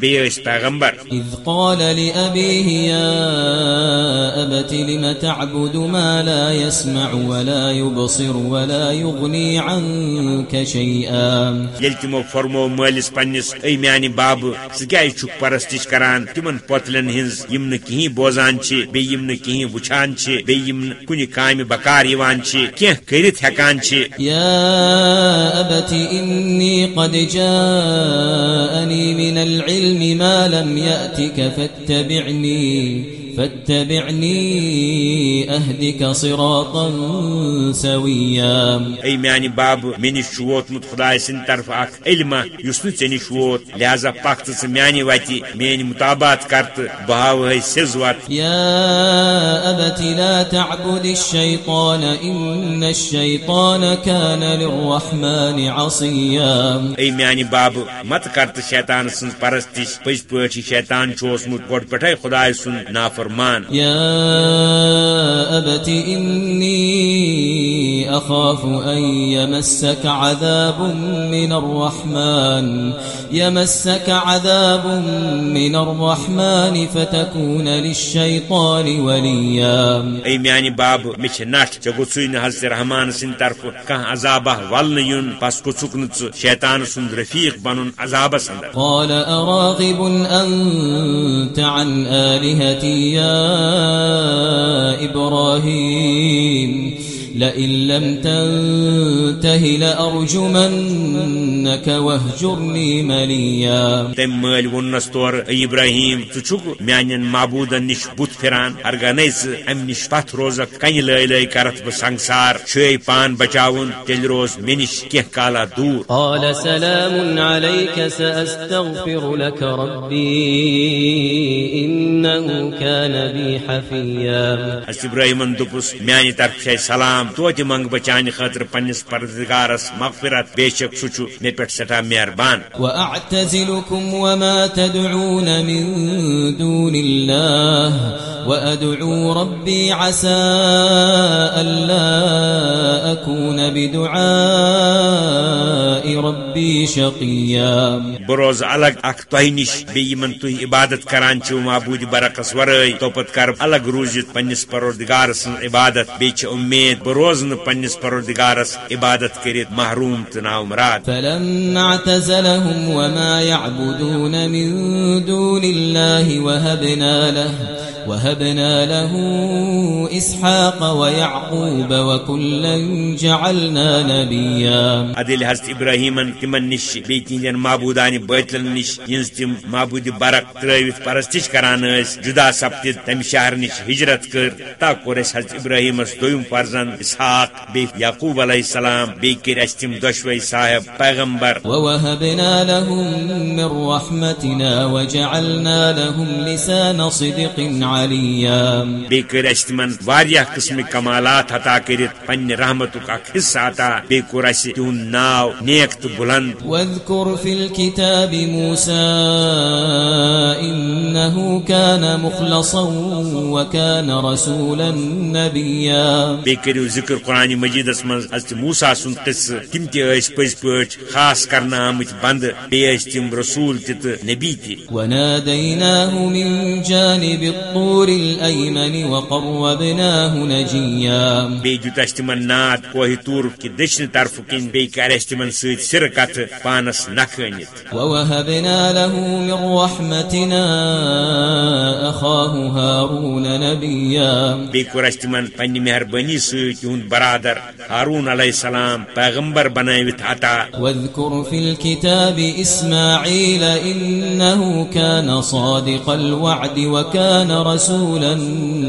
بیٚیہِ ٲسۍ پیغمبر۔ إذ قال لأبيه يا أبت لم تعبد ما لا يسمع ولا يبصر ولا يغني عنك شيئا. یل تمو فرمو مالس پنس اے میانہ باب ثہ پرستش کران؟ تمن پوتلن ہنز یم نہ کہیں بوزان بی یم نہ کہیں وچھان چھ بی یم کنہ کام بکار یوان چھ کینہ کرت ہکان چھ. يا أبت إني قد جاءني من العلم ما لم يأتك فاتبعني فاتبعني أهدك صراطا سويا. اے میانہ باب مے نش ووتمت خدائے سند طرف اخ علم یس نہ ے نش ووت لہذا پک تو میانہ وتہ میٲنۍ مطابات کر تو بہاو ہے سز وت يا أبت لا تعبد الشيطان. إن الشيطان كان للرحمن عصيا. اے میانہ باب مت کر تو شیطان سن پرستش. پز پٲٹھۍ چھِ شیطان چھُ اوسمُت گۄڈٕ پٮ۪ٹھے خداے سُنٛد نافرمان يا أبت إني أخاف أن يمسك عذاب من الرحمن. يمسك عذاب من الرحمن فتكون للشيطان وليا اے میانہ باب ژےٚ گوٚژھُے نہٕ حضرت رحمان سٕنٛدِ طرفہٕ کانٛہہ عذابہ ولنہٕ یُن بس ژٕ شیطان سُنٛد رفیٖق بنُن عذابس اندر قال أراغب أنت عن آلهتي يا إبراهيم لئن لم تنته لأرجمنك واهجرني مليا. تم مل ونس طور اے ابراہیم ژٕ چھُکھ میانٮ۪ن معبوٗدن نِش پھران ارگنے ژٕ امہِ نِش روزکھ کنہِ لٲے لٲے کرتھ بہٕ سنگسار چھے پان بچاوُن تیٚلہِ روز مےٚ نِش کینٛہہ کالا دوٗر. قال سلام عليك سأستغفر لك ربي إنه كان بي حفيا. ابراہیمن دوٚپُس میانہِ طرفہٕ چھے سلام. توتہِ منگ بہٕ چانہِ خٲطرٕ پننِس پردگارس مغفرت بے شک سُہ مےٚ پٮ۪ٹھ سٮ۪ٹھاہ مہربان۔ وأعتزلكم وما تدعون من دون الله وأدعو ربي عسى ألا أكون بدعاء ربي شقيا۔ بہٕ روزٕ الگ اکھ تۄہہِ نِش بیٚیہِ یِمن تُہۍ عبادت کران چھِو معبوٗدِ برعکس ورٲے توپت کر الگ روٗزِتھ پننِس پروردگار سٕنز عبادت بیٚیہِ چھِ اُمید۔ روزن پنس پروردگارس عبادت کرت محروم تہٕ مراد. فلما اعتزلهم وما يعبدون من دون الله وهبنا له. وهبنا له إسحاق ويعقوب وكلا جعلنا نبيا ادل حضرت ابراہیمن تمن نش بیٚیہِ تہنٛدٮ۪ن معبوٗدانہِ بٲتلن نش یِہنٛز تِم معبوٗدِ برق ترٲوِتھ پرستش کران ٲسۍ جدا سپدِتھ تمہِ شہر نش ہجرت کٔر تا کوٚر اَسہِ حضرت ابراہیمس دوٚیِم فرزن اسحاق بیٚیہِ یعقوب علیہ السلام بیٚیہِ کٔرۍ اَسہِ تِم دۄشوے صاحب پیغمبر۔ ووهبنا لهم من رحمتنا وجعلنا لهم لسان صدق عليا بیٚیہِ کٔرۍ اَسہِ تِمن واریاہ قٕسمٕکۍ کمالات عطا کٔرِتھ پننہِ رحمتُک اکھ حصہٕ عطا بیٚیہِ کوٚر اَسہِ تِہُنٛد ناو نیک تہٕ بُلند الكتاب موسى إنه كان مخلصا وكان رسولا نبيا۔ بیٚیہِ کٔرِو ذِکر قرآنہِ مجیدس منٛز حضرت موسا سُنٛد قصہٕ تِم ٲسۍ پٔزۍ پٲٹھۍ خاص کرنہٕ آمٕتۍ بنٛدٕ ٲسۍ تِم رسوٗل تہٕ نبی تہِ۔ وناديناه من جانب الطور الأيمن وقربناه نجيا. بیٚیہِ دیُت اَسہِ تِمن ناد کوہہِ توٗرُک کہِ دٔچھنہِ طرفہٕ کِنۍ بیٚیہِ کرِ اَسہِ تِمن سۭتۍ سِرٕ کتھٕ پانس نکھٲنِتھ ووهبنا له من رحمتنا أخاه هارون نبيا. بیٚیہِ کوٚر اَسہِ تِمن پننہِ مہربٲنی سۭتۍ تِہُنٛد برادر ہارون علیہ السلام پیغمبر بنٲوِتھ عطا. واذكر في الكتاب إسماعيل إنه كان صادق الوعد وكان رسولا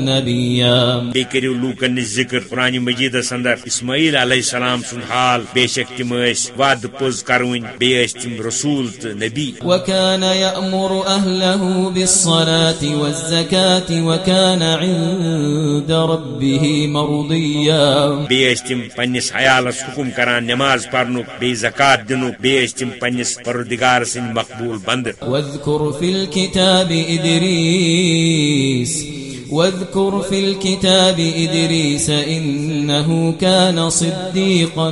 نبيا بیٚیہِ کٔرِو لوٗکن ذِکر قرآنہِ مجیدس اندر اسماعیل علیہ السلام سُنٛد حال بے شک تِم ٲسۍ وعدٕ پوٚز کروٕنۍ بیٚیہِ ٲسۍ تِم رسوٗل نبی۔ وكان يأمر أهله بالصلاة والزكاة وكان عند ربه مرضيا ٲسۍ تِم پننِس عیالس حُکُم کران نٮ۪ماز پرنُک بیٚیہِ زکات بیٚیہِ ٲسۍ تِم پننِس پردگار سٕنٛدۍ مقبوٗل بنٛدٕ۔ واذكر في الكتاب إدريس واذكر في الكتاب إدريس إنه كان صديقا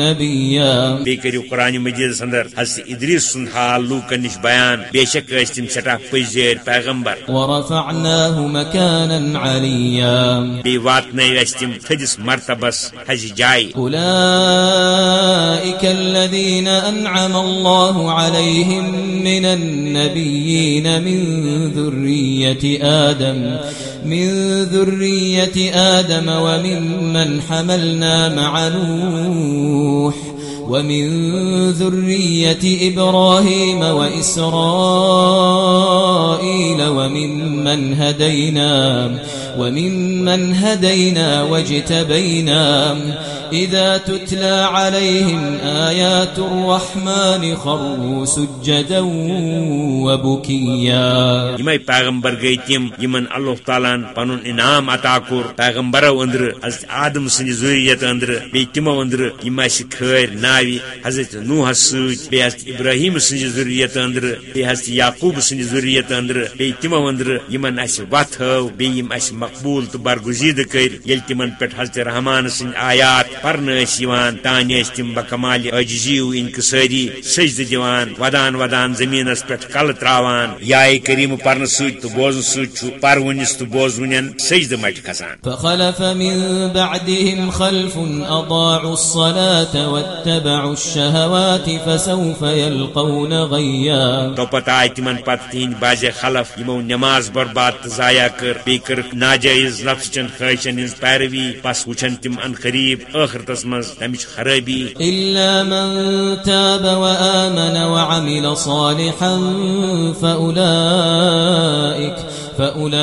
نبيا. بیو قرآن مجید اندر حضرت ادریس سن حال لوکن نش بیان بے شک تم سٹھا پزیر پیغمبر. ورفعناه مكانا عليا. بی واتن تم تھدس مرتبس حج جائے أولئك الذين أنعم الله عليهم من النبيين من ذرية آدم. من ذرية آدم ومن من حملنا مع نوح. ومن ذرية إبراهيم وإسرائيل ومن من هدينا، ومن من هدينا واجتبينا. إذا تتلى عليهم آيات الرحمن خروا سجدا وبكيا. يمي پیغمبر گئی تم يمن الله تعالى پنن انعام عطا کور. پیغمبرو اندر آدم سن ذریت اندر بیتما اندر یم اس خیر ناوی حضرت نوح سوت بی حضرت ابراہیم سن ذریت اندر بی حضرت یعقوب سن ذریت اندر بی تمو اندر یمن اس وت ہو بی یم اس مقبول تو برگزید کر یل تمن پٹ حضرت رحمان سن آیات پرن تان تم بکمال عجزی و انکساری سجد دیوان ودان ودان زمین پہ کل تراوان یا کریم پرن ست تو بوزن ست پرونس تو بوزون سجد مٹ کھسان فخلف من بعدهم خلف اضاعوا الصلاه واتبعوا الشهوات فسوف يلقون غيا تو پتہ تمن پتہ تہند باز خلف یمو نماز برباد ضائع کر بی کر ناجائز نفس چن خواہشن ہز پیروی پس وچن تم ان قریب آخرتس من تمچ خرابی۔ إلا من تاب وآمن وعمل صالحا فأولئك فأولئك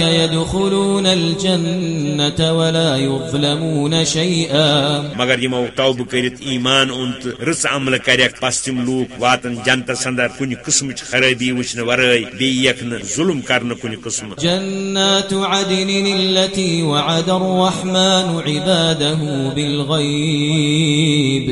يدخلون الجنة ولا يظلمون شيئا۔ مگر تمو توب کرت ایمان اون تو رس عمل کریک پس تم لوگ واتن جنت سندر کن قسم خرابی وچن ورائی بی نہ ظلم کرن کن قسم جنات عدن التي وعد الرحمن عباده بالغیب۔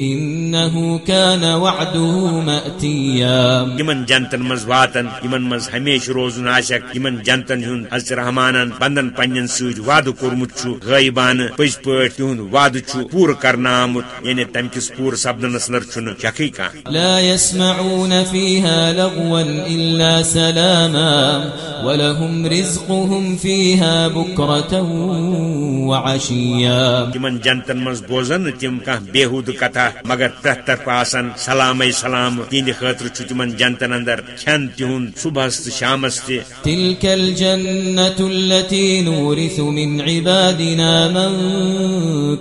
إنه كان وعده مأتيا. يمن جنتن مز واتن يمن مز ہمیشہ روزن آشک یمن جنتن ہند حضرت رحمانن بندن پنن ست وعد کورمت غیبان پز پہ تہد وعد پور کرنا آمت یعنی تم کس پور سپدنس نر چھ چکی کان لا يسمعون فيها لغوا إلا سلاما ولهم رزقهم فيها بكرة وعشيا. تمن جنتن مز بوزن تم کان بےحود کتھا مگر پرت طرف آسان سلام سلام تہند خاطر تمن جنتن اندر کھین تہد صبح شامس تہ تلك الجنة التي نورث من عبادنا من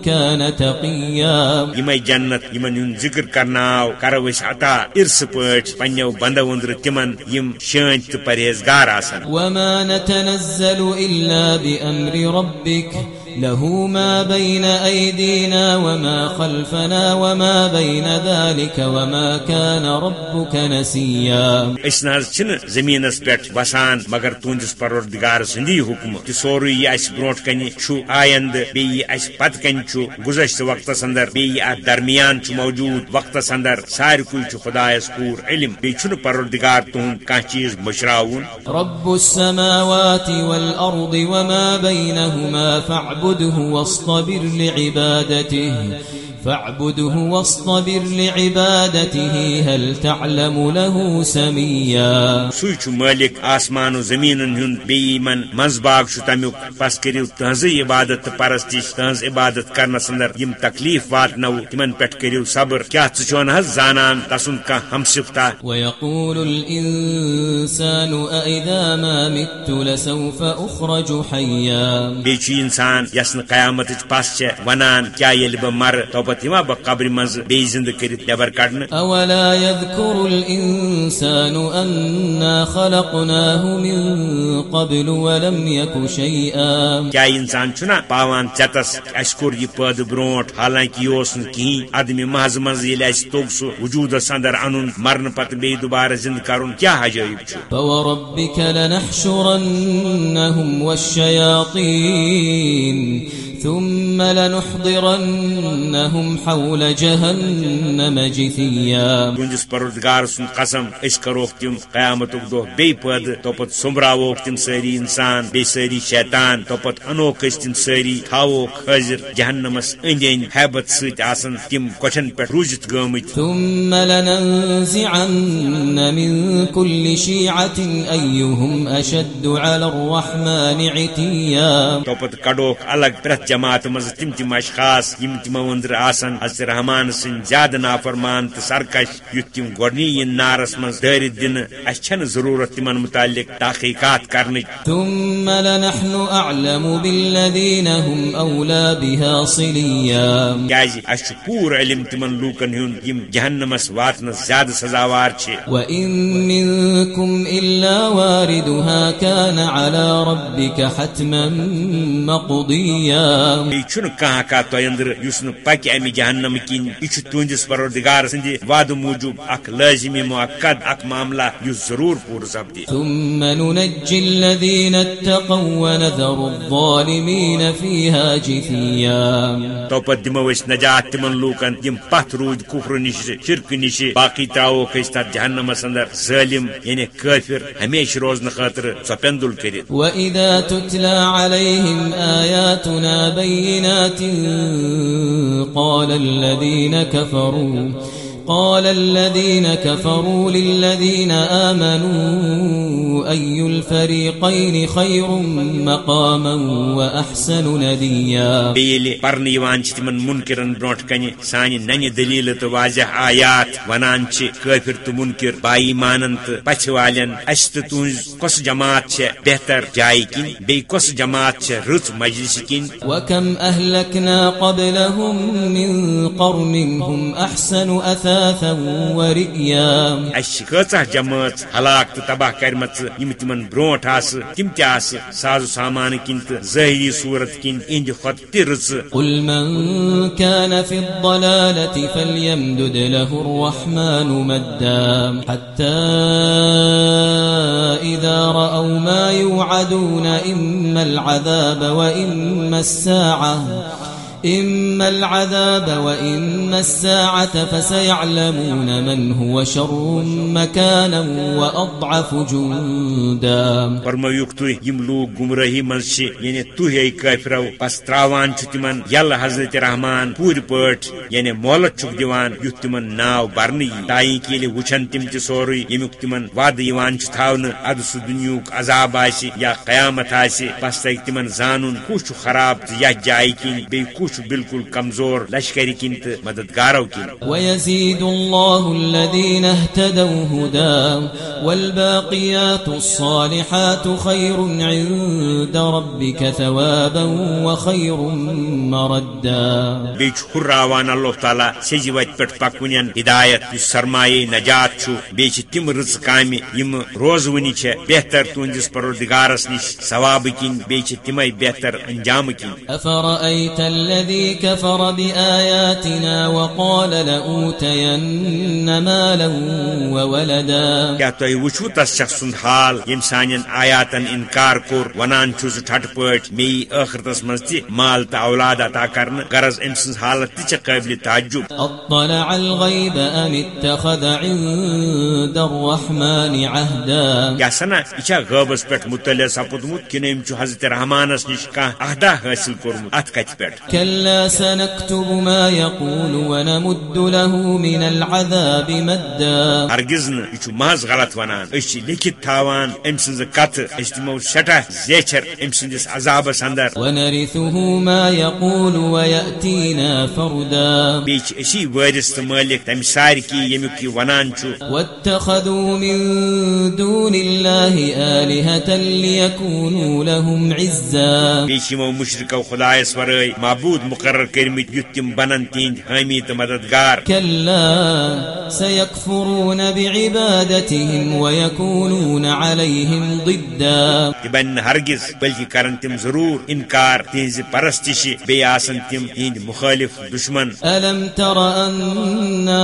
كان تقيا يمي جنت يمن يون ذكر کرناو کرو اس عطا ارس پٹ پنیو بندو اندر تمن یم شانت پرہیزگار آسن۔ وما نتنزل إلا بأمر ربك له ما بين أيدينا وما خلفنا وما بين ذلك وما كان ربك نسيا. اس ناز چھن زمینس پٹ بسان مگر تہندس پروردگار سندی حکم کہ سوری یہ اس بروٹ کنی چھو آیند بی اس پت کن چھو گزشت وقت اندر بی ات درمیان چھو موجود وقت اندر سار کل چھو خدا اس پور علم بی چھن پروردگار تہند کان چیز مشراون؟ رب السماوات والأرض وما بينهما فاعبد فاعبده واصطبر لعبادته فاعبده واصطبر لعبادته هل تعلم له سميا؟ سوچ مالک آسمان و زمین ہند بی من مزباغ تمیک پس کرو تہذ عبادت پرستش تہذ عبادت کرنس اندر یم تکلیف واتنو تمن پہ کرو صبر کیا چون حس زانان تسن کان ہم سفتا؟ ويقول الانسان اذا ما مت لسوف اخرج حيا؟ بیچ انسان یسن قیامت پس چھ ونان کیا یل بہ مر تو پت یما بہ قبر مز بی زند کرت نبر کڑن اولا يذكر الانسان خلقناه من قبل ولم يك شيئا. کیا انسان چھنا پاوان چتس اس کور یہ پد برونٹ حالانکہ یہ اوس کہیں ادمی محض مز یل اس توگ سو وجود اندر انن مرن پت بی دوبارہ زند کرن کیا عجائب چھ لنحشرنهم والشياطين. ثم لنحضرنهم حول جهنم جثيا. تہندس پروردگار سن قسم اس کروک تم قیامت دہ بی پد توپت سمبراوک تم ساری انسان بی ساری شیطان توپت انوک اس تم ساری تھاوک حاضر جہنمس اند اند حیبت ست آسن تم کوچن پہ روزت گمت ثم لننزعن من كل شيعة أيهم أشد على الرحمن عتيا. توپت کڑوک الگ پرت جماعت مز تم تم اشخاص یم تمو اندر آسن حضرت رحمان سن زیادہ نافرمان تو سرکش یت تم گۄڈنی ین نارس مز دٲرِتھ دِنہٕ اَسہِ چھنہٕ ضروٗرت تمن متعلق تحقیقات کرنٕچ ثم لنحن أعلم بالذين هم أولى بها صليا کیازِ اَسہِ چھُ پوٗرٕ علم تمن لوٗکن ہُنٛد یِم جہنمس واتنس زیادٕ سزاوار چھِ وإن منكم إلا واردها كان على ربك حتما مقضيا کانٛہہ تۄہہِ أنٛدرٕ یُس نہٕ پکہِ امہِ جہنم کِنۍ یہِ تُہنٛدِس پروردگار سٕنٛدِ وعدٕ موٗجوٗب اکھ لٲزمی موقد اکھ معاملہ یُس ضروٗر پوٗرٕ سپدِ ثم ننجي الذين اتقوا ونذر الظالمين فيها جثيا توپت دِمو نجات تِمن لوٗکن یِم پتھ روٗدۍ کُفرٕ نِش شرکہٕ نِش باقٕے تراووکھ أسۍ تتھ جہنمس اندر ظٲلم یعنی کٲفر ہمیشہ وإذا تتلى عليهم آياتنا بينات قال الذين كفروا قال الذين كفروا للذين آمنوا أي الفريقين خير مقاما وأحسن نديا؟ پرنہٕ یِوان چھِ تِمن مُنکِرن برونٛٹھ کنہِ سانہِ ننہِ دلیٖلہٕ تہٕ واضح آیات ونان چھِ کٲفر تہٕ مُنکِر بائی مانن تہٕ پژھِ والٮ۪ن اسہِ تہٕ تُہنٛز کۄس جماعت چھےٚ بہتر جایہِ کِنۍ بیٚیہِ کۄس جماعت چھےٚ رٕژ مجلسہِ کِنۍ وكم أهلكنا قبلهم من قرن هم أحسن أثاثا ورئيا. کۭژاہ جمٲژ ہلاک تہٕ تباہ کرمژ یِم تِمن برونٛٹھ آسہٕ تِم تہِ آسہٕ سازٕ سامانہٕ کِنۍ تہٕ ظٲہری صوٗرت اِہنٛدِ کھۄتہٕ تہِ رٕژٕ قل من كان في الضلالة فليمدد له الرحمن مدا. حتى إذا رأوا ما يوعدون إما العذاب وإما الساعة. إما العذاب وإما الساعة فسيعلمون من هو شر مكانا وأضعف جندا. فرمٲیوُکھ تُہۍ یِم لوٗکھ گُمرٲہی منٛز چھِ یعنی تُہۍ کٲفرو پس تراوان چھُ تِمن یلہٕ حضرت رحمان پوٗرٕ پٲٹھۍ یعنی مولت چھُکھ دِوان، یُتھ تِمن ناو برنہٕ یی تاین کہِ ییٚلہِ وٕچھن تِم تہِ سورُے، ییٚمیُک تِمن وعدٕ یِوان چھُ تھاونہٕ سُہ عذاب آسہِ یا قیامت آسہِ۔ پس تگہِ تِمن زانُن، کُس چھُ خراب تہٕ یتھ جایہِ کِنۍ بیٚیہِ کُس چھُ بالکل کمزور لشکری کِنۍ تہٕ مددگارو کِنۍ ويزيد الله الذين اهتدوا هدى والباقيات الصالحات خير عند ربك ثوابا وخير مردا۔ بیٚیہِ چھُ ہُراوان اللہ تعالیٰ سیٚزِ وتہِ پٮ۪ٹھ پکوُنٮ۪ن ہدایت سرمایہ نجات چھُ چھِ تِم رٕژ کامہِ یِم روزوٕنی چھےٚ بہتر تُہنٛدِس پروردگارس نِش ثوابہٕ کِنۍ بیٚیہِ چھِ تِمے بہتر أفرأيت الذي كفر بآياتنا وقال لأوتين مالا وولدا. کیا تُہۍ وٕچھو تس شخص سُنٛد حال؟ ییٚمۍ سانٮ۪ن آیاتن انکار کوٚر ونان چھُ سُہ ٹھٹہٕ پٲٹھۍ مے یی ٲخرتس منٛز تہِ مال تہٕ اولاد عطا کرنہٕ غرض أمۍ سٕنٛز حالت تہِ چھےٚ قٲبلِ تعجب. اطلع الغيب أم اتخذ عند الرحمن عهدا کیا سنا یہ چھا غٲبس پٮ۪ٹھ مطلع سپُدمُت کِنہٕ أمۍ چھُ حضرت رحمانس نِش کانٛہہ عہدا حٲصِل کوٚرمُت اتھ کتہِ پٮ۪ٹھ كلا سنكتب ما يقول ونمد له من العذاب مدا. یہِ چھُ محض غلط ونان أسۍ چھِ لیکھِتھ تھاوان أمۍ سٕنٛزٕ کتھٕ أسۍ دِمو سٮ۪ٹھاہ زیچھر أمۍ سٕنٛدِس عذابس اندر ونرثه ما يقول ويأتينا فردا. أسی وٲرِث تہٕ مٲلِک تمہِ سارِ ییٚمیُک یہِ ونان چھُ واتخذوا من دون الله آلهة ليكونوا لهم عزا. بیٚیہِ چھِ یِمو مُشرِکو خۄدایس ورٲے معبوٗد موجود مقرر کرمت یت تم بنن تہند حامی تو مددگار كلا سيكفرون بعبادتهم ويكونون عليهم ضدا یہ بن ہرگز بلکہ کرن تم ضرور انکار تہذ پرستش بی آسن تم تہند مخالف دشمن ألم تر أنا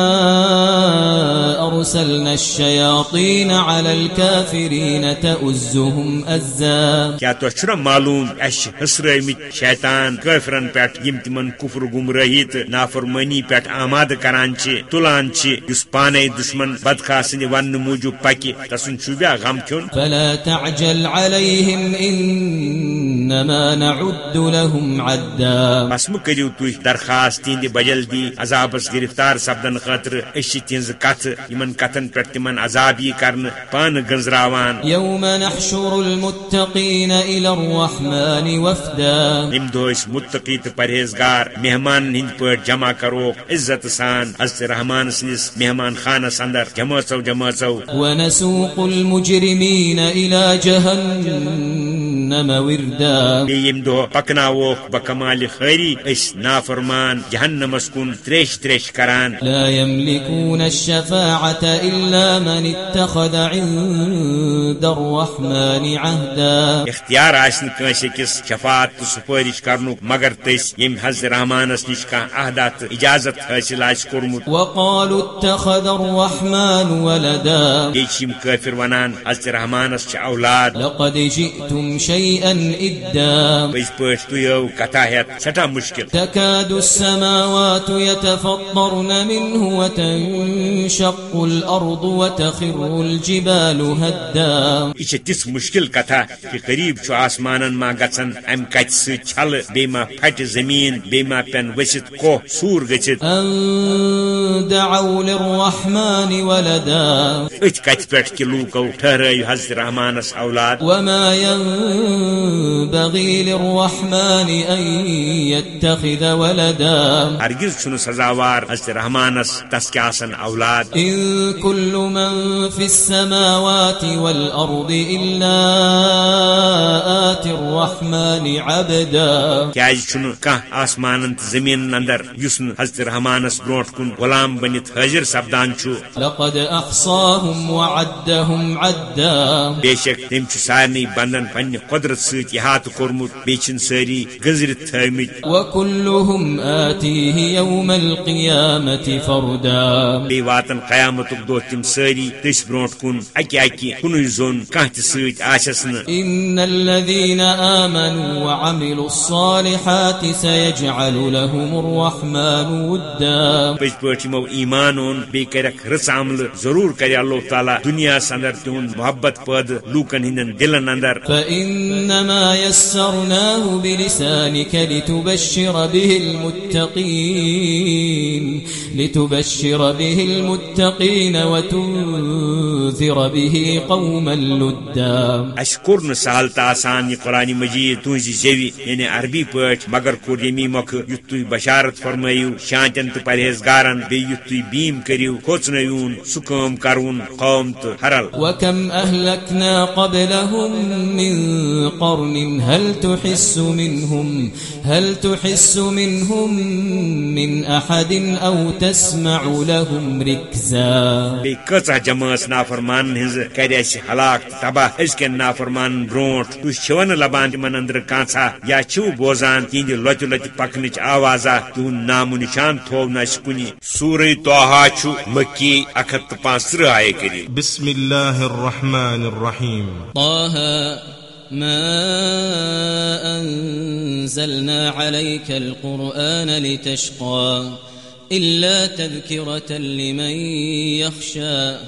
أرسلنا الشياطين على الكافرين تؤزهم أزا کیا تو چھنا معلوم اس حسرمت شیطان کافرن پٹ یم تمن کفر گمراہی تو نافرمانی پٹ آماد کران تلان اس پانے دشمن بدخا سند ون موجود پکہ تسن چھبیا غم کھن فلا تعجل عليهم إنما نعد لهم عدا۔ بس مہ کریو تھی درخواست تہند بجلدی عذابس گرفتار سپدن خاطر اس تہذ کت یمن کتن پہ تمن عذاب یہ کرن پان گنزراوان۔ يوم نحشر المتقين إلى الرحمن وفدا۔ یم اس متقی تو پرہیزگار، مہمان ہند پہ جمع کرو، عزت سان، حضرت رحمان سندس، مہمان خانس اندر جماژو جماژو ونسوق المجرمین الى جہنم۔ جهنم وردا. بی یم دہ پکناوک بکمال خیری اس نافرمان جہنمس کن تریش تریش کران. لا يملكون الشفاعة إلا من اتخذ عند الرحمن عهدا. اختیار آسن کنس اکس شفاعت تو کرنک مگر تس یم حضرت رحمانس نش کان عہدہ تو اجازت حاصل آس کورمت وقالوا اتخذ الرحمن ولدا. بیچ یم کافر ونان حضرت رحمانس چھ اولاد. لقد جئتم شيئا إدا. پٲٹھۍ کتھا مشکل تكاد السماوات يتفطرن منه وتنشق الأرض وتخر الجبال هدا. یہ تس مشکل کتھا کہ قریب چھ آسمانن ما گژھن ام کت ست چھل بی ما پھٹ زمین بی ما کوہ سور گژھت أن دعوا للرحمن ولدا ات کت پہ کہ لوکو ٹھہرٲیو حضرت رحمانس اولاد وما ينبغي للرحمن أن يتخذ ولدا. ہرگز چھُنہٕ سزاوار حضرت رحمانس تس کیا آسن اولاد. إن كل من في السماوات والأرض إلا آتي الرحمن عبدا. کیاز چھُنہٕ کانٛہہ آسمانن زمینن اندر یُس نہٕ حضرت رحمانس برونٛٹھ کُن غلام بنِتھ حٲضر سپدان چھُ لقد أحصاهم وعدهم عدا. بے شک تم چھ سارنٕے بندن پننہِ قدرت احاطہٕ کوٚرمُت بیٚیہِ چھِن سٲری گٔنزرِتھ تھٲومٕتۍ۔ وكلهم آتيه يوم القيامة فردا۔ دۄہ تِم سٲری تٔسۍ برونٛٹھ کُن اکہِ اکہِ کُنُے زوٚن تہِ سۭتۍ آسٮ۪س نہٕ إن الذين آمنوا وعملوا الصالحات سيجعل لهم الرحمن ودا۔ رٕژ عملہٕ ضروٗر کرِ اللہ تعالیٰ دُنیاہس اندر تِہُنٛد محبت پٲدٕ لوٗکن ہٕنٛدٮ۪ن دِلن اندر۔ فإنما يسرناه بلسانك لتبشر به المتقين لتبشر به المتقين وتنذر به قوما لدا. سہل تہٕ آسان یہِ قرآن مجیٖد تُہنٛزِ زیوِ یعنی عربی پٲٹھۍ مگر کوٚر مۄکھٕ یُتھ تُہۍ بشارت فرمٲیِو شانتٮ۪ن تہٕ پرہیزگارن بیٚیہِ یُتھ تُہۍ بیٖم کٔرِو کھوژنٲوُن سُہ کٲم کرون قوم تہٕ حرل۔ وكم أهلكنا قبلهم من قرن هل تحس منهم هل تحس منهم من أحد أو تسمع لهم ركزا۔ بیٚیہِ کۭژاہ جمٲژ نافرمانن ہٕنٛز کرِ ہلاک تباہ أزکٮ۪ن نافرمانن برونٛٹھ۔ تُہۍ چھِوا نہٕ لبان تِمن أنٛدرٕ کانٛژھا یا چھِو بوزان تِہنٛدِ لۄتہِ لۄتہِ پکنٕچ آوازا تِہُنٛد نامو نشان تھوو نہٕ اَسہِ کُنہِ سورے توہا چھُ مکی اکھ ہتھ تہٕ پانٛژھ ترٕہ آیے کٔرِو بسم الله الرحمن الرحيم طه ما أنزلنا عليك القرآن لتشقى إلا تذكرة لمن يخشى.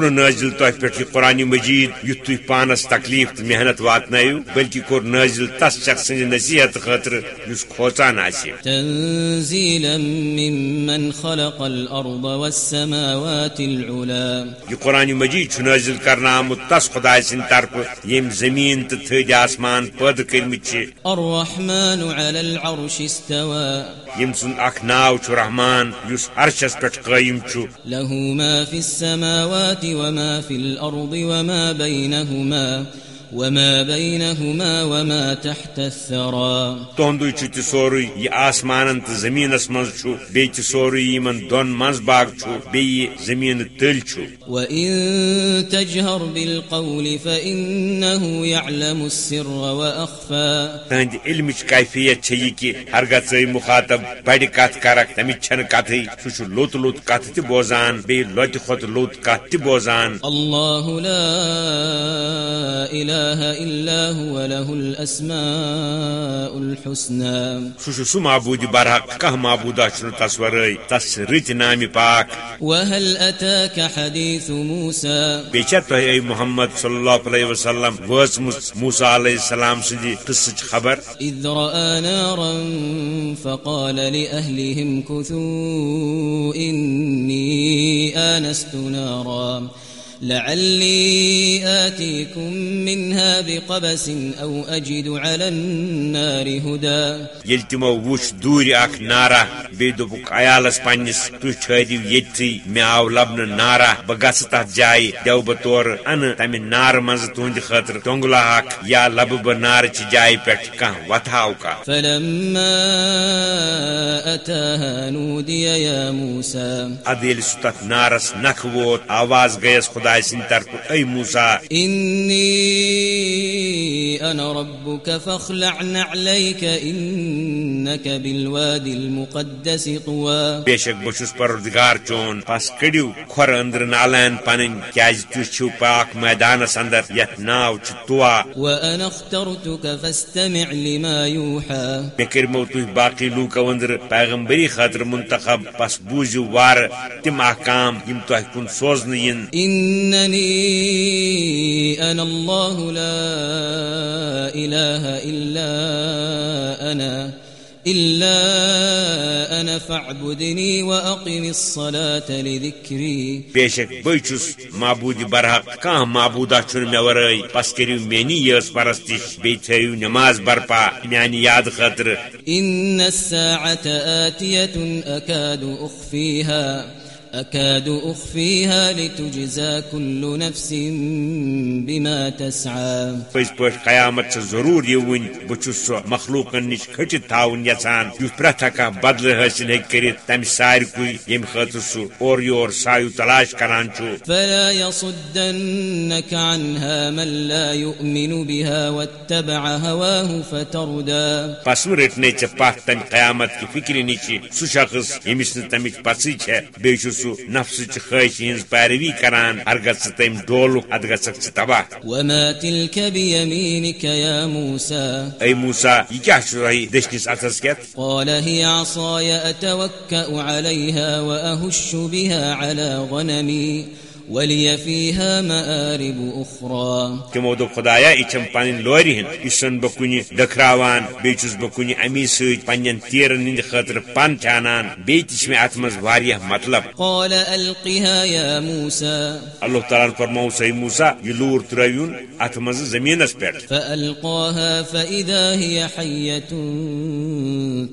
نہٕ نٲزِل تۄہہِ پٮ۪ٹھ یہِ قرآن مجیٖد یُتھ پانس تکلیف محنت واتنٲیِو بلکہِ کوٚر نٲزِل تس شخص نصیحت خٲطرٕ یُس کھوژان آسہِ. تنزيلا ممن خلق الأرض والسماوات العلا. یہ قرآن مجید چھ نازل کرنا آمت تس خدا سند طرف یم زمین تو تھد آسمان کرمت الرحمن على العرش استوى. یم سن اخ ناو چھ رحمان، یس عرشس پٹھ قائم چھ۔ له ما فی السماوات وما فی الارض وما بينهما۔ وما بينهما وما تحت الثرى تہندی چھ تہ سوری یہ آسمان تو زمینس مز چھ بیٚیہِ تہ سوری یمن دون منز باغ چھ بیٚیہِ زمین تل چھ۔ وإن تجهر بالقول فإنه يعلم السر علمچ کیفیت چھ یہ کہ ہرگہ ژے مخاطب بڑ کت کرک تمچ چھن کتھے سہ چھ لوت لوت کتھ تہ بوزان بیٚیہِ لوتہِ کھۄت لوت کتھ تہ بوزان۔ الله لا إله إلا هو له الأسماء الحسنى. چھ سہ معبود برحق؟ کانٛہہ معبودا چھُنہٕ تس ورٲے تس رٕتۍ نامہِ پاک. وهل أتاك حديث موسى؟ تۄہہِ اے محمد صلی اللہ علیہ وسلم وٲژمٕژ موسا علیہ السلام سٕنٛدِ قصٕچ خبر؟ إذ رأى نارا فقال لأهلهم كثوا إني آنست نارا. لعلي آتيكم منها بقبس أو أجد على النار هدى ییٚلہِ تِمو وُچھ دوٗرِ اکھ نارا عیالس پننِس تُہۍ ٹھہرِو ییٚتھی مےٚ آو لبنہٕ نارا تتھ جایہِ دِو تورٕ انہٕ تمہِ نارٕ منٛزٕ تُہنٛدِ خٲطرٕ توٚنگلا اکھ یا لبہٕ بہٕ نارٕچہِ جایہِ پٮ۪ٹھ کانٛہہ وتھاو کانٛہہ فلما أتاها نودي يا موسى۔ سُہ تتھ نارس نکھٕ ووت آواز گٔیس خۄداے سٕنٛدِ طرفہٕ اے موسا إني أنا ربك فاخلع نعليك إنك بالوادي المقدس طوى بے شک بہ چھس پردگار چون پس کڑیو کھور اندر نالین پنن کیاز تھی چھو پاک میدانس اندر یت ناو چھ توا وأنا اخترتك فاستمع لما يوحى مے کرمو تھی باقی لوکو اندر پیغمبری خاطر منتخب پس بوزو وار تم احکام یم تہ کن سوزن ین إنني أنا الله لا إله إلا أنا إلا أنا فاعبدني وأقم الصلاة لذكري. بے چھس معبود برحق کان معبودا چھن مے ورٲے پس کریو میانی یس پرستش بی تھیو نماز برپا میانی یاد خاطر إن الساعة آتية أكاد أخفيها. أكاد أخفيها لتجزى كل نفس بما تسعى. پز پٲٹھۍ قیامت چھ ضروٗر یِوٕنۍ بہٕ چھُس سۄ مخلوٗقن نِش کھٔٹِتھ تھاوُن یژھان۔ یُتھ پرٛٮ۪تھ کانٛہہ بدلہٕ حٲصِل ہیٚکہِ کٔرِتھ تمہِ سارکُے ییٚمہِ خٲطرٕ سُہ اورٕ یور سایو تلاش کران چھُ۔ فلا يصدنك عنها من لا يؤمن بها واتبع هواه فتردى۔ پس مہ رٹنے ژےٚ پتھ تمہِ قیامت کہِ فکرِ نِش سُہ شخص ییٚمِس نہٕ تمِچ پژٕے چھےٚ بیٚیہِ چھُ سُہ نفسٕچ خٲہشہِ ہٕنٛز پیروی کران ہرگز ژٕ تٔمۍ ڈولُکھ ادٕ گژھکھ ژٕ تباہ۔ وما تلك بيمينك يا موسى۔ اتھس کٮ۪تھ قال هي عصاي أتوكأ عليها وأهش بها على غنمي۔ ولي فيها مآرب أخرى. تمو دوٚپ خدایا یہِ چھم پنٕنۍ لورِ ہٕنٛد یہِ چھُسن بہٕ کُنہِ ڈٔکھراوان بیٚیہِ چھُس بہٕ کُنہِ امی سۭتۍ پننٮ۪ن تیرن ہٕنٛدِ خٲطرٕ پن تہِ انان بیٚیہِ تہِ چھِ مےٚ اتھ منٛز واریاہ مطلب. قال ألقها يا موسى. اللہ تعالیٰ فرمو سا موسا یہ لور ترٲوُن اتھ منٛز زمینس پٮ۪ٹھ فألقاها فإذا هي حية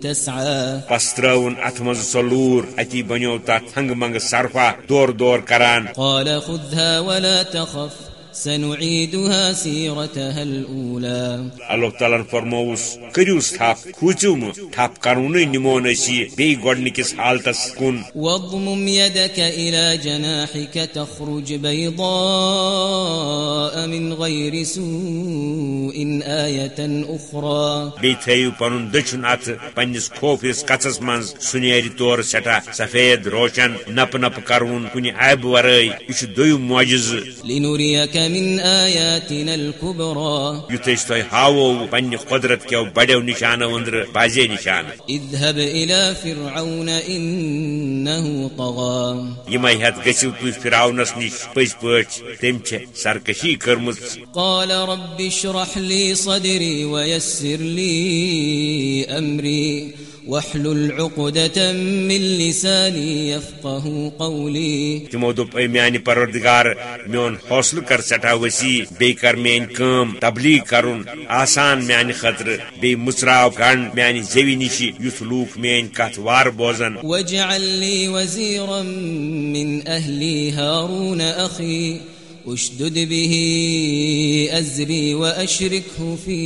تسعى. پس ترٲوُن اتھ منٛز سۄ لور اتی بنیو تتھ ہنگہٕ منگہٕ سرفا دور دور کران. قال خذها ولا تخف. سنعيدها سيرتها الأولى. اللہ تعالیٰ فرموس مہ تھپ کرونٕے نِمون أسۍ یہِ بیٚیہِ گۄڈنِکِس حالتس کُن واضمم يدك إلى جناحك تخرج بيضاء من غير سوء آية أخرى. بیٚیہِ تھٲیِو پنُن دٔچھُن اتھ پننِس کھوفرِس کژس منٛز نیرِ تورٕ سٮ۪ٹھاہ سفید روشن نپہٕ کرون کُنہِ عیبہٕ ورٲے یہِ چھُ دوٚیِم معجزٕ. لنريك من آياتنا الكبرى. تۄہہِ ہاوو پننہِ قۄدرت کیو بڑیو نشانو أنٛدرٕ بازے نشانہٕ اذهب إلى فرعون إنه طغى. یِمے ہٮ۪تھ گٔژھِو تُہۍ فراونس نِش پٔزۍ پٲٹھۍ تٔمۍ چھےٚ سرکشی کٔرمٕژ. قال رب اشرح لي صدري ويسر لي أمري. واحلل عقدة من لساني يفقه قولي. تمو دوٚپ اے میانہِ پروردگار میون حوصلہٕ کر سٮ۪ٹھاہ وسیع بیٚیہِ کر میٲنۍ کٲم تبلیغ کرُن آسان میانہِ خٲطرٕ بیٚیہِ مُژراو گنڈ میانہِ زیوِ نِش یُتھ لوٗکھ میٲنۍ کتھ وارٕ بوزن. واجعل لي وزيرا من أهلي هارون أخي. اشدد به أزري وأشركه في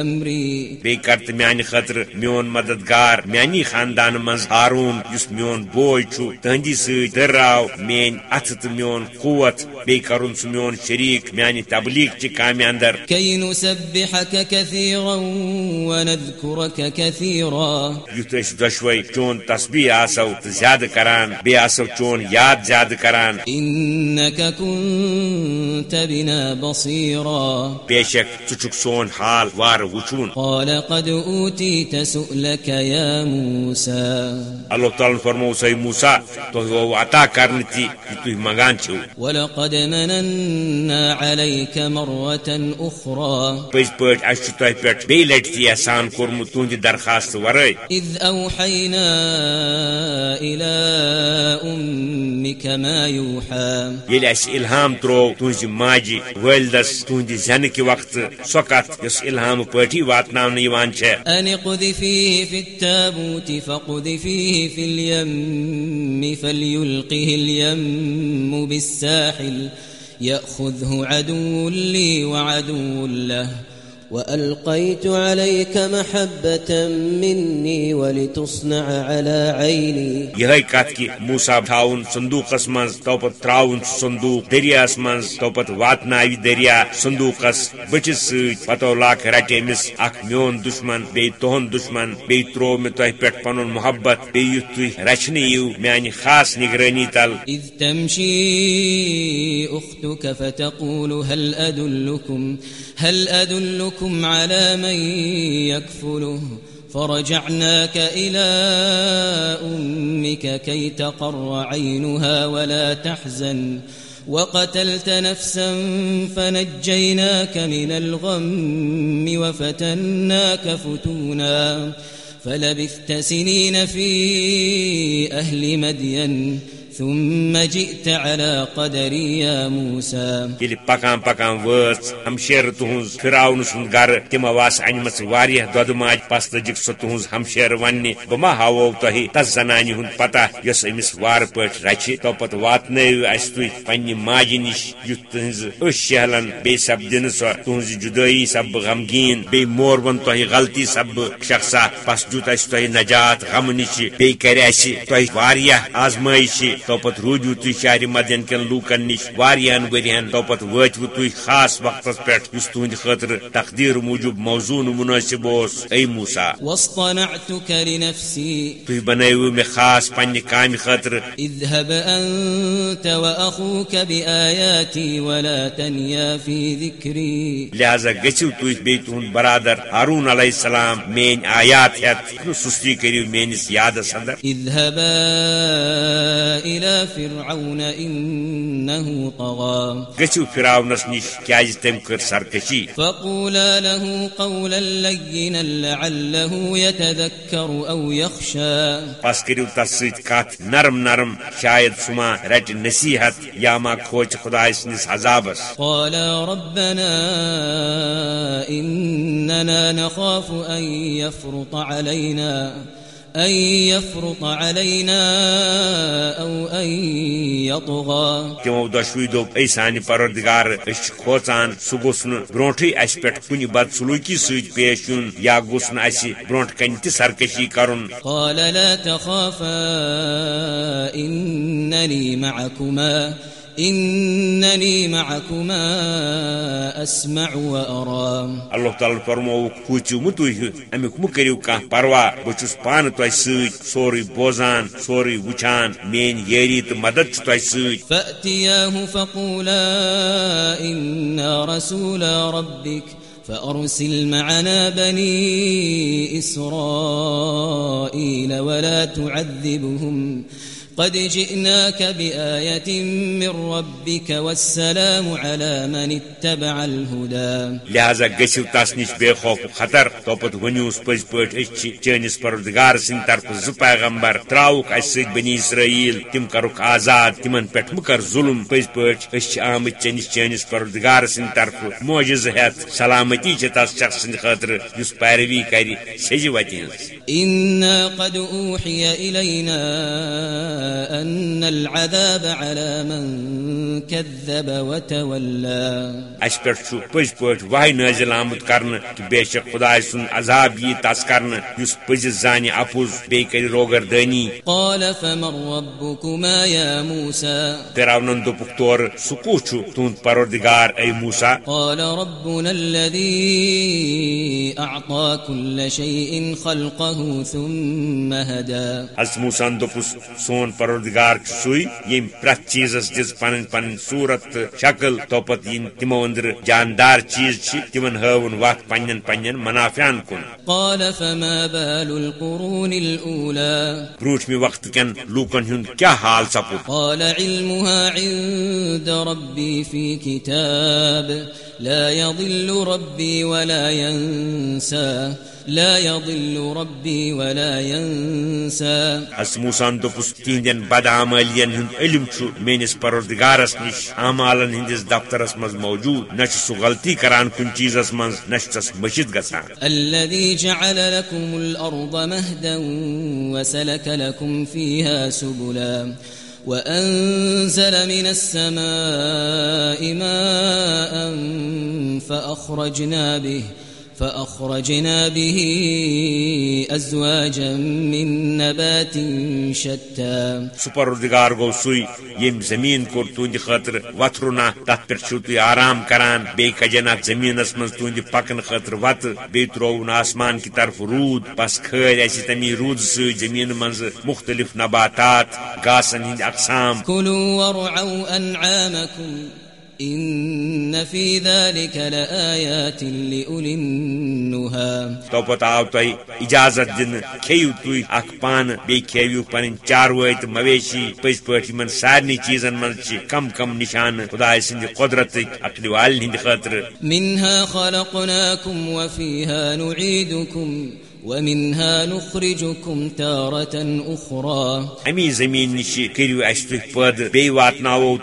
أمري. بی کرت میانہ خاطر میون مددگار میانی خاندان مز ہارون اس میون بوے چھو تہندی ست دراو مین اتھ تو میون قوت بی کرن سہ میون شریک میانہ تبلیغ چہ کامہ اندر۔ كي نسبحك كثيرا ونذكرك كثيرا یت اس دشوی چون تسبیح آسو زیادہ کران بی آسو چون یاد زیادہ کران۔ إنك كنت بنا بصيرا. ژٕ چھُکھ سون حال وار وچھون قال قد أوتيت سؤلك يا موسى. اللہ تعالیٰ فرمو سی موسا تہ عطا یہ تھی منگان چھو. ولقد مننا عليك مرة أخرى. چھُ تۄہہِ پٮ۪ٹھ بیٚیہِ لٹہِ تہِ احسان کوٚرمُت تُہنٛدِ درخاست ورٲے إذ أوحينا إلى أمك ما يوحى ییٚلہِ اَسہِ الہام تروو تُہنٛزِ ماجہِ وٲلدس تُہنٛدِ زٮ۪نہٕ کہِ وقتہٕ سۄ کتھ یۄس الہام پٲٹھی واتناونہٕ یِوان چھےٚ يأخذه عدو لي وعدو له وألقيت عليك محبة مني ولتصنع على عيني. یہے کتھ کہ موسا تھاون صندوقس منٛز تو پتہٕ تراون صندوق دریاہس منٛز تو پتہٕ واتناوِ دریا صندوقس بٔٹھس سۭتۍ. پتو لاکھ رٹہِ أمِس اکھ میون دشمن بیٚیہِ تُہنٛد دشمن تروو مےٚ تۄہہِ پٮ۪ٹھ پنُن محبت یُتھ تُہۍ رچھنہٕ یِیو میانہِ خاص نگرٲنی تل. إذ تمشي أختك فتقول هل أدلكم هل أدلكم على من يكفله؟ فرجعناك إلى أمك كي تقر عينها ولا تحزن. وقتلت نفسا فنجيناك من الغم وفتناك فتونا. فلبثت سنين في أهل مدين. ثم جئت على قدري يا موسى. ییٚلہِ پکان پکان وٲژ ہمشیر تُہنٛز فراون سُنٛد گرٕ تِمو آسہٕ انِمژ واریاہ دۄدٕ ماج پس لٔجِکھ سۄ تُہنٛز ہمشیر وننہِ بہٕ ما ہاوو تۄہہِ تس زنانہِ ہُنٛد پتہ یۄس أمِس وارٕ پٲٹھۍ رچھِ تو پتہٕ واتنٲیو اسہِ تُہۍ پننہِ ماجہِ نِش یُتھ تُہنٛزِ أچھ شہلن بیٚیہِ سپدِنہٕ سۄ تُہنٛزِ جُدٲیی سب بہٕ غمگیٖن بیٚیہِ مورون تۄہہِ غلطی سب شخصا پس دیُت اسہِ تۄہہِ نجات غمہٕ نِشہِ بیٚیہِ کرِ اسہِ تۄہہِ واریاہ آزمٲیشہِ تو پتہٕ روٗدِو تُہۍ شہرِ مدین کٮ۪ن لوٗکن نِش واریاہن ؤرین تو پتہٕ وٲتوٕ تُہۍ خاص وقتس پٮ۪ٹھ یُس تُہنٛدِ خٲطرٕ تقدیٖر موٗجوٗب موضوٗن مُنٲسِب اوس۔ اے موسا تُہۍ بنٲوِو مےٚ خاص اذهب ولا تنيا في ذكري. لہذا گژھِو تُہۍ بیٚیہِ تُہنٛد برادر ہارون علیہ السلام میٲنۍ آیات ہٮ۪تھ سُستی کٔرِو میٲنِس یادس اندر۔ اذهبا إلى فرعون إنه طغى. گژھِو فراونس نِش کیازِ تٔمۍ کٔر سرکشی. فقولا له قولا لينا لعله يتذكر أو يخشى. پس کٔرِو تس سۭتۍ کتھ نرم نرم شاید سُہ ما رٹہِ نصیحت یا ما کھوژِ خداے سٕنٛدِس عذابس قالا ربنا إننا نخاف أن يفرط علينا. أن يفرط علينا أو أن يطغى. تمو دۄشوٕے دوٚپ اے سانہِ پروردگار چھِ کھوژان سُہ گوٚژھ نہٕ برونٹھٕے اسہِ پٮ۪ٹھ کُنہِ بد سلوٗکی سۭتۍ پیش یُن یا گوٚژھ نہٕ اسہِ برونٹھ کنہِ تہِ سرکشی کرُن. قال لا تخافا إنني معكما. إنني معكما أسمع وأرى. اللہ تعالیٰ فرمووُکھ کھوٗژِو مہٕ تُہۍ امیُک مہٕ کٔرِو کانٛہہ پرواہ بہٕ چھُس پانہٕ تۄہہِ سۭتۍ سورُے بوزان سورُے وٕچھان میٲنۍ یٲری تہٕ مدد تۄہہِ سۭتۍ فأتياه فقولا إنا رسولا ربك فأرسل معنا بني إسرائيل ولا تعذبهم. قد جئناك بآية من ربك والسلام على من اتبع الهدى. لہذا گژھِو تس نِش بے خوف خطر توپت پٔزۍ پٲٹھۍ أسۍ چھِ چٲنِس پروردگار سٕنٛدِ طرفہٕ زٕ پیغمبر تراوُکھ اسہِ سۭتۍ بنی اسرائیل تِم کرُکھ آزاد تِمن پٮ۪ٹھ مہٕ کر ظُلم پٔزۍ پٲٹھۍ أسۍ چھِ آمٕتۍ چٲنِس چٲنِس پروردگار سٕنٛدِ طرفہٕ موجزٕ ہٮ۪تھ سلامتی چھِ تس شخص سٕنٛدِ خٲطرٕ یُس پیروی کرِ سیٚزِ وتہِ ہٕنٛز۔ إنا قد أوحي إلينا أن العذاب على من كذب وتولى اس پہ پز پہ وحی نازل آمت کرنے کہ بے شک خدا سن عذاب یہ تس کرنے اس پز زان اپز بی کر روگردانی قال فمن ربكما يا موسى؟ تراونن دوپک طور سکو چھو تہند پروردگار اے موسا قال ربنا الذي أعطى كل شيء خلقه ثم هدى۔ حضرت موسان دوپس سون پروردگار سوی یم پرت چیزس دز پن پن صورت شکل توپت یم تمو اندر جاندار چیز چھ تمن ہاون وقت پنن پنن منافعن کن۔ قال فما بال القرون الأولى؟ بروٹھ می وقت کن لوکن ہند کیا حال سپود۔ قال علمها عند ربي في كتاب لا يضل ربي ولا ينسى لا يضل ربي ولا ينسى. حس موسان دوپس تہندین بد عملین ہند علم چھ میس پروردگارس نش اعمالن ہندس دفترس مز موجود نہ چھ سہ غلطی کران کن چیزس نہ چھ تس مشد گژھان الذي جعل لكم الأرض مهدا وسلك لكم فيها سبلا. وأنزل من السماء ماء فأخرجنا به فأخرجنا به أزواجا من نبات شتى. سہ پروردگار گو سوی یم زمین کور تہند خاطر وتھرنا تت پہ چھو تھی آرام کران بی کجن ات زمینس من تہند پکن خاطر وت بی ترون آسمان کی طرف رود بس کھل اس تمی رود سی زمین من مختلف نباتات گاسن ہند اقسام. كلوا وارعوا أنعامكم إن في ذلك لآيات لأولي النهى. تو پت آو تہ اجازت دن کھیو تھی اخ پان بی کھیو پن چاروے تو مویشی پز پہ من سارنی چیزن من چھ کم کم نشان خدا سند قدرت عقل والن ہند خاطر. منها خلقناكم وفيها نعيدكم ومنها نخرجكم تارة أخرى. امی زمین نش کرو اس تھی پد بی واتناو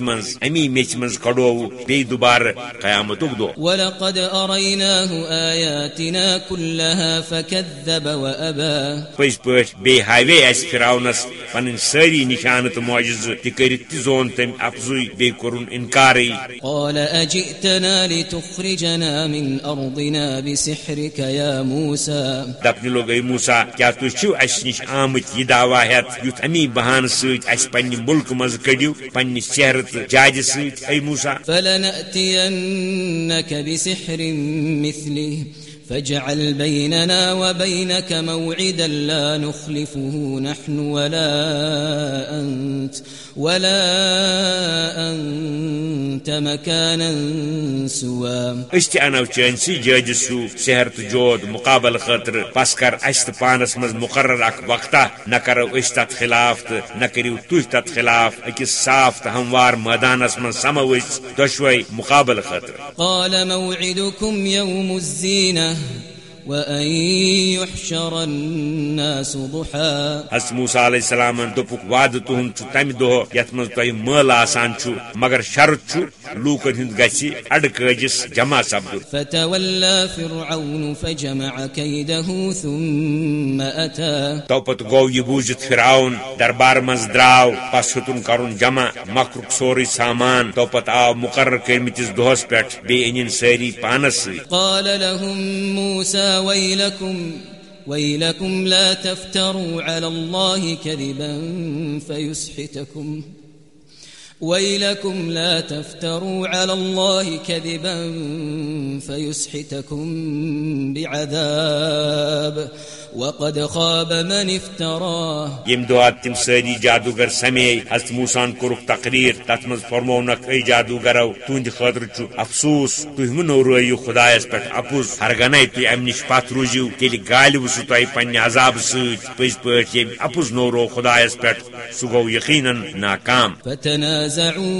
من امی میچ من کڑو بی دوبارہ قیامتک دو. ولقد أريناه آياتنا كلها فكذب وأبى. پز پہ بی ہاوے اس فراونس پن ساری نشان تو معجز تہ کرت تہ زون تم افزوی بی کرن انکاری. قال أجئتنا لتخرجنا من أرضنا بسحرك يا موسى. دپن لوگ اے موسا کیا تھی چھو اس نش آمت یہ دعوی ہیت یت امی بہان ست اس پنہ ملک مز کڑیو پنہ شہر تو جاج ست اے موسا فلنأتينك بسحر مثله، فاجعل بيننا وبينك موعدا لا نخلفه نحن ولا أنت. ولا أنت مكانا سوى. اس تہ انو چانسی جاج سو شہر تو جود مقابل خاطر پس کر اس تہ پانس مز مقرر اک وقتا نہ کرو اس تت خلاف تو نہ کریو تھی تت خلاف اکس صاف تو ہموار میدانس من سمو اس دشوئی مقابل خاطر قال موعدكم يوم الزينة. وأن يحشر الناس ضحى. حس موسا علیہ السلام دپک وعد تہند چھ تمہ دہ یت مز تہ مل آسان چھ مگر شرط چھ لوکن ہند گژھِ اڑ کاجس جمع سپد فتولى فرعون فجمع كيده ثم أتى. تو پت گو یہ بوزت فرعون دربار مز دراو پس ہتن کرن جمع مکرک سوری سامان تو پت آو مقرر کرمتس دہس پہ بی انن ساری پانس قال لهم موسى ويلكم ويلكم لا تفتروا على الله كذبا فيسحتكم. ويلكم لا تفتروا على الله كذبا فيسحتكم بعذاب. وقد خاب من افتراه. یم دعا تم ساری جادوگر سمے حضرت موسان تقریر تت مز فرمونک اے جادوگرو تہند خاطر چھ افسوس تھی منو رویو خدایس پہ اپوز. تھی ام نش پت روزیو تیل گالو سہ تہ پنہ عذاب ست پز پہ یم اپوز نو رو خدایس پہ سہ گو یقینا ناکام. فتنازعوا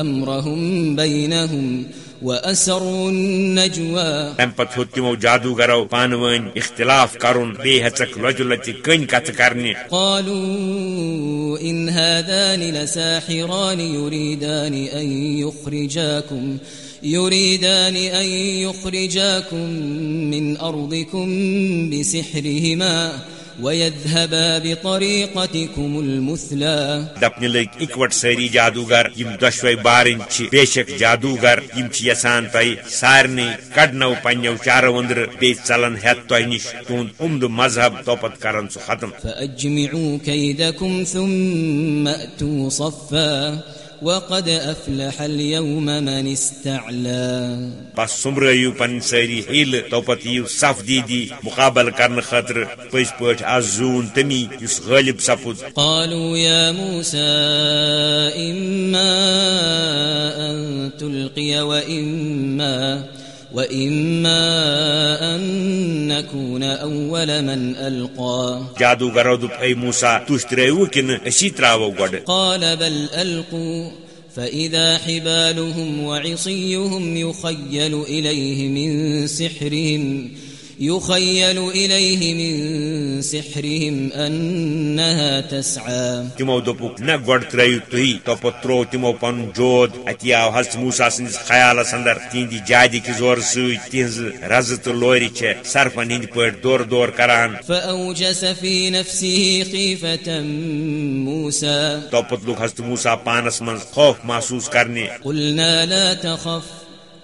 أمرهم بينهم وأسروا النجوى. تم پت تمو جادوگرو پان ون اختلاف کرن بی ہچک لج لچ کن کت کرنی۔ قالوا إن هذان لساحران يريدان أن يخرجاكم يريدان أن يخرجاكم من أرضكم بسحرهما. ويذهبا بطريقتكم المثلى. دپنہ لگ اکوٹ ساری جادوگر یم دشوے بارن چھ بے شک جادوگر یم چھ یسان تہ سارنی کڑنو پنو چارو اندر بی ژلن ہت نش تہد عمد مذہب توپت کرن سہ ختم. فأجمعوا كيدكم ثم أتوا صفا. وقد أفلح اليوم من استعلى. بس سمرو پن ساری ہیل صف دیدی مقابل کرنے خاطر پز پٹ آز زون تمی اس غالب سپد قالوا يا موسى إما أن تلقي وإما وإما أن نكون أول من ألقى. جادوگر دپ اے موسا تُہۍ ترٲیوٕ کِنہٕ أسی ترٛاوو گۄڈٕ قال بل ألقوا فإذا حبالهم وعصيهم يخيل إليه من سحرهم يخيل إليه من سحرهم أنها تسعى تمو دوپک نہ گۄڈ ترٲیِو تُہۍ توپت ترٛوو تمو پنُن جود اتہِ آو حضرت موسا سٕنٛدِس خیالس اندر تہنٛدِ جادِ کہِ زورٕ سۭتۍ تہنٛزٕ رزٕ تہٕ لورِ چھےٚ سرفن ہٕنٛدۍ پٲٹھۍ دورٕ دورٕ کران۔ فأوجس في نفسه خيفة موسى توپت لوگ حضرت موسا پانس منٛز خوف محسوس کرنہِ۔ قلنا لا تخف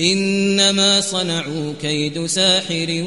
إنما صنعوا كيد ساحر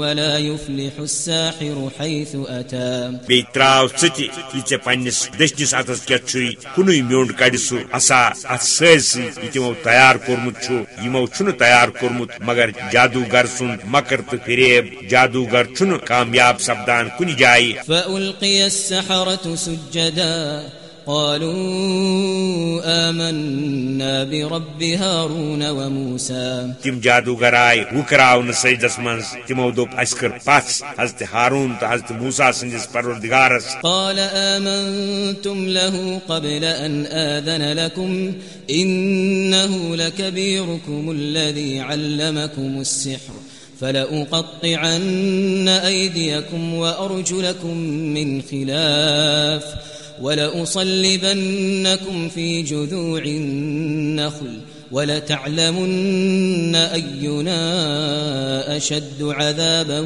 ولا يفلح الساحر حيث أتى. بیٚیہِ ترٛاو ژٕ تہِ یہِ ژےٚ پننِس دٔچھنِس اتھس کیٛاہ چھُے کُنُے میوٚنڈ کڑِ سُہ عصا اتھ سٲرسٕے یہِ تِمو تیار کوٚرمُت چھُ یِمو چھُنہٕ تیار کوٚرمُت مگر جادوگر سُنٛد مکر تہٕ فریب جادوگر چھُنہٕ کامیاب سپدان کُنہِ جایہِ فألقي السحرة سجدا قالوا آمنا برب هارون وموسى. تم جادوگر آئے وکراونہٕ سجدس منٛز تِمو دوٚپ اسہِ کٔر پژھ حضرت ہارون تہٕ حضرت موسا سٕنٛدِس پروردگارس قال آمنتم له قبل أن آذن لكم إنه لكبيركم الذي علمكم السحر. فلأقطعن أيديكم وأرجلكم من خلاف. ولأصلبنكم في جذوع النخل ولتعلمن أينا أشد عذابا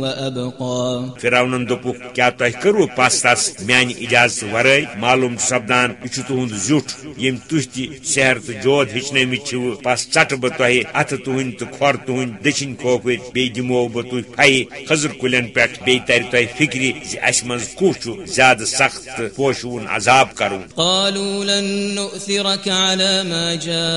وأبقى. فرعونن دوٚپُکھ کیٛاہ تۄہہِ کٔرو پس تس میانہِ اجازت ورٲے معلوم چھُ سپدان یہِ تُہُنٛد زیُٹھ ییٚمۍ تُہۍ تہِ سحر تہٕ جود ہیٚچھنٲومٕتۍ چھِوٕ پس ژٹہٕ بہٕ تۄہہِ اتھٕ تُہٕنٛدۍ تہٕ کھۄر تُہٕنٛدۍ دٔچھِنۍ کھوفٕرۍ بیٚیہِ دِمو بہٕ تُہۍ پھیہِ خٔزٕر کُلٮ۪ن پٮ۪ٹھ بیٚیہِ ترِ تۄہہِ فِکرِ زِ اسہِ منٛز کُس چھُ زیادٕ سخت تہٕ پوشوُن عذاب کرُن۔ قالوا لن نؤثرك على ما